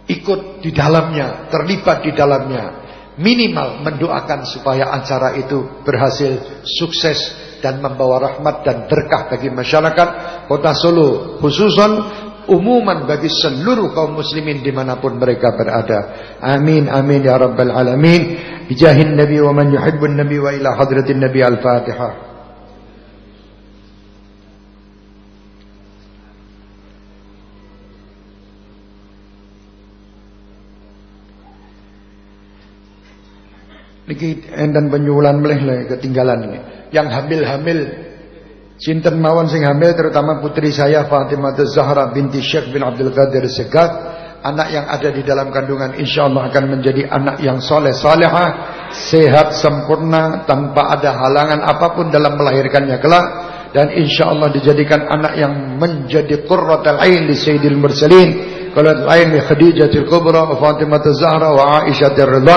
Speaker 1: ikut di dalamnya terlibat di dalamnya. Minimal mendoakan supaya acara itu berhasil sukses dan membawa rahmat dan berkah bagi masyarakat kota Solo khususan umuman bagi seluruh kaum muslimin di mana pun mereka berada. Amin amin ya rabbal alamin. Bijahin nabi wa man yuhibbun nabi wa ila hadratin nabi al-fatihah Niki enten penyulan meleh le ketinggalan ini. Yang hamil-hamil Sinten mawon sing hamil terutama putri saya Fatimah Zahra binti Syekh bin Abdul Qadir Segaf anak yang ada di dalam kandungan insya Allah akan menjadi anak yang soleh salehah sehat sempurna tanpa ada halangan apa pun dalam melahirkannya kelak dan insya Allah dijadikan anak yang menjadi qurratul ain li sayyidil mursalin qurratul ain li Khadijatul Kubra Fatimah Zahra wa Aisyah Ridha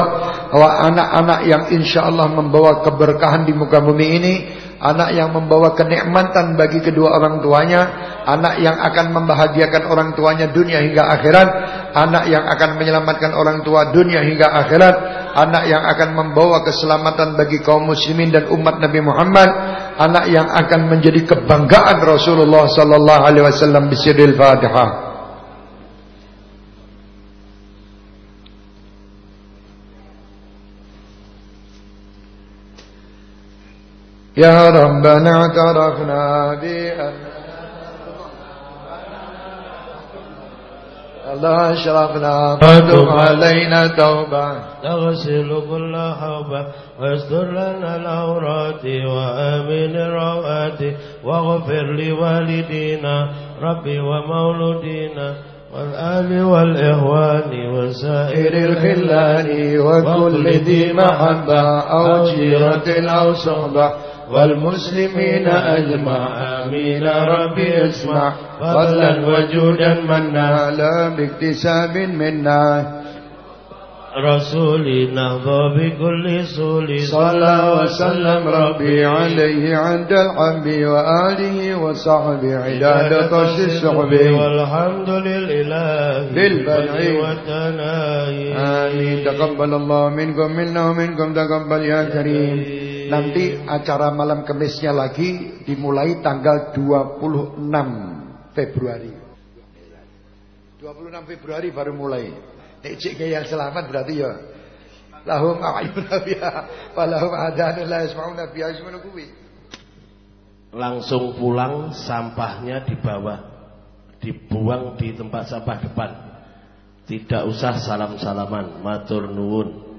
Speaker 1: anak-anak yang insya Allah membawa keberkahan di muka bumi ini anak yang membawa kenikmatan bagi kedua orang tuanya, anak yang akan membahagiakan orang tuanya dunia hingga akhirat, anak yang akan menyelamatkan orang tua dunia hingga akhirat, anak yang akan membawa keselamatan bagi kaum muslimin dan umat Nabi Muhammad, anak yang akan menjadi kebanggaan Rasulullah sallallahu alaihi wasallam Fatihah. يا ربنا اعترفنا بأن الله أشرفنا. فتب علينا توبة.
Speaker 5: تغسل كل حوبة واستر لنا العورات وآمن الروآت واغفر لوالدينا ربي ومولودينا والآل والإخوان وسائر الخلان وكل ذي محبة أو جيرة أو صحبة والمسلمين أجمع آمين ربي اسمع. فضلا وجودا منا.
Speaker 1: لا باكتساب منا.
Speaker 5: رسولي نهضى بكل سولي
Speaker 1: صلى وسلم ربي عليه عند الحب وآله وصحبه عداد طش السحب
Speaker 5: والحمد لله.
Speaker 1: بالبدع
Speaker 5: والثناء
Speaker 1: آمين. تقبل الله منكم منا ومنكم تقبل يا كريم. Nanti acara malam kemisnya lagi dimulai tanggal 26 Februari. 26 Februari baru mulai. Nek cek yang selamat berarti ya lahum a'yunna biha wa lahum adanun la yasma'una biha kuwi.
Speaker 5: Langsung pulang sampahnya dibawa dibuang di tempat sampah depan. Tidak usah salam-salaman, matur nuwun.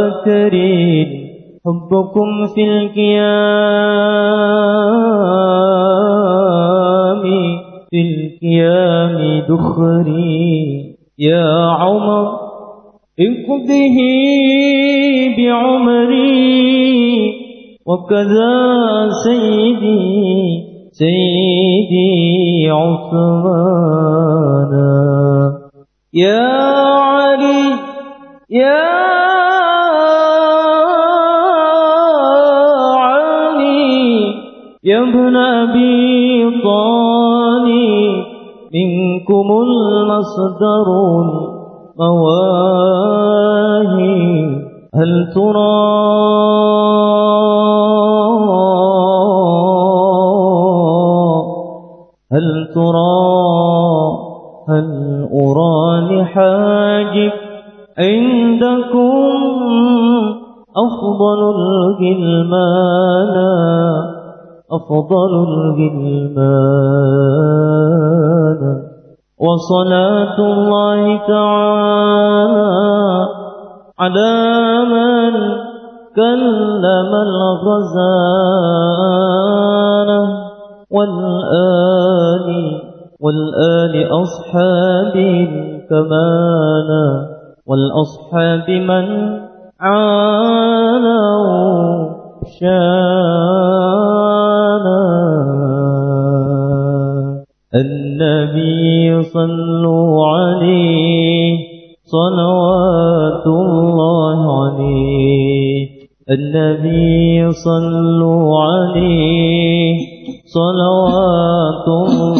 Speaker 2: بكر حبكم في القيام في القيام دخري يا عمر. اقضه بعمري وكذا سيدي سيدي عثمان يا علي يا علي يا ابن أبي طالب منكم المصدر المواهي هل ترى هل ترى هل أرى لحاجب عندكم أفضل الغلمان. أفضل الغلمان. وصلاة الله تعالى على من كلم الغزالة والآل والآل أصحاب الكمال والأصحاب من عانوا شانا. النبي صلوا عليه صلوات الله عليه. النبي صلوا عليه صلوات الله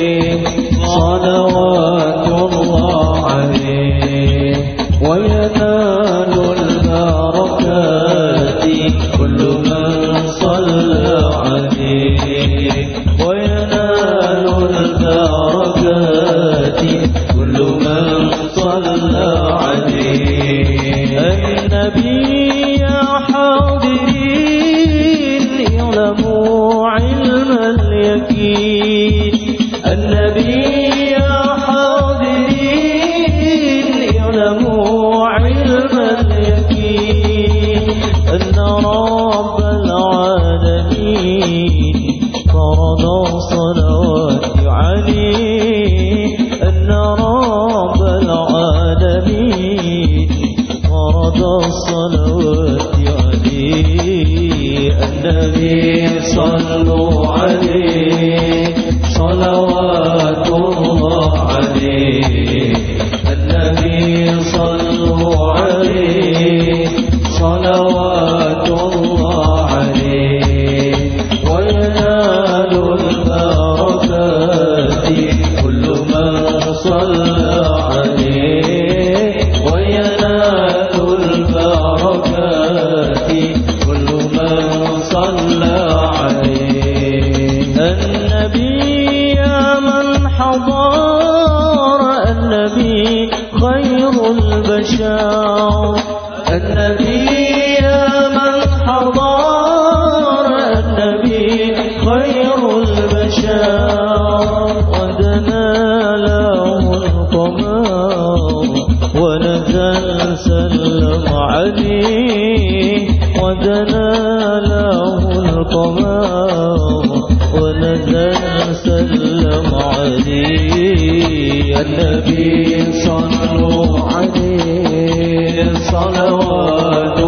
Speaker 2: النبي صلوا عليه صلوات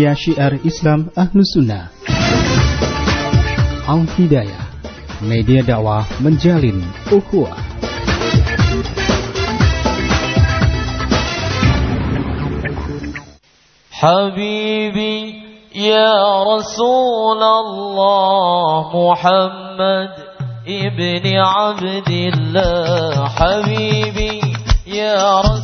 Speaker 11: media syiar Islam Ahlus Sunnah. Al Hidayah, media dakwah menjalin ukhuwah.
Speaker 2: Habibi ya Rasul Allah Muhammad ibni Abdillah. Habibi ya Rasul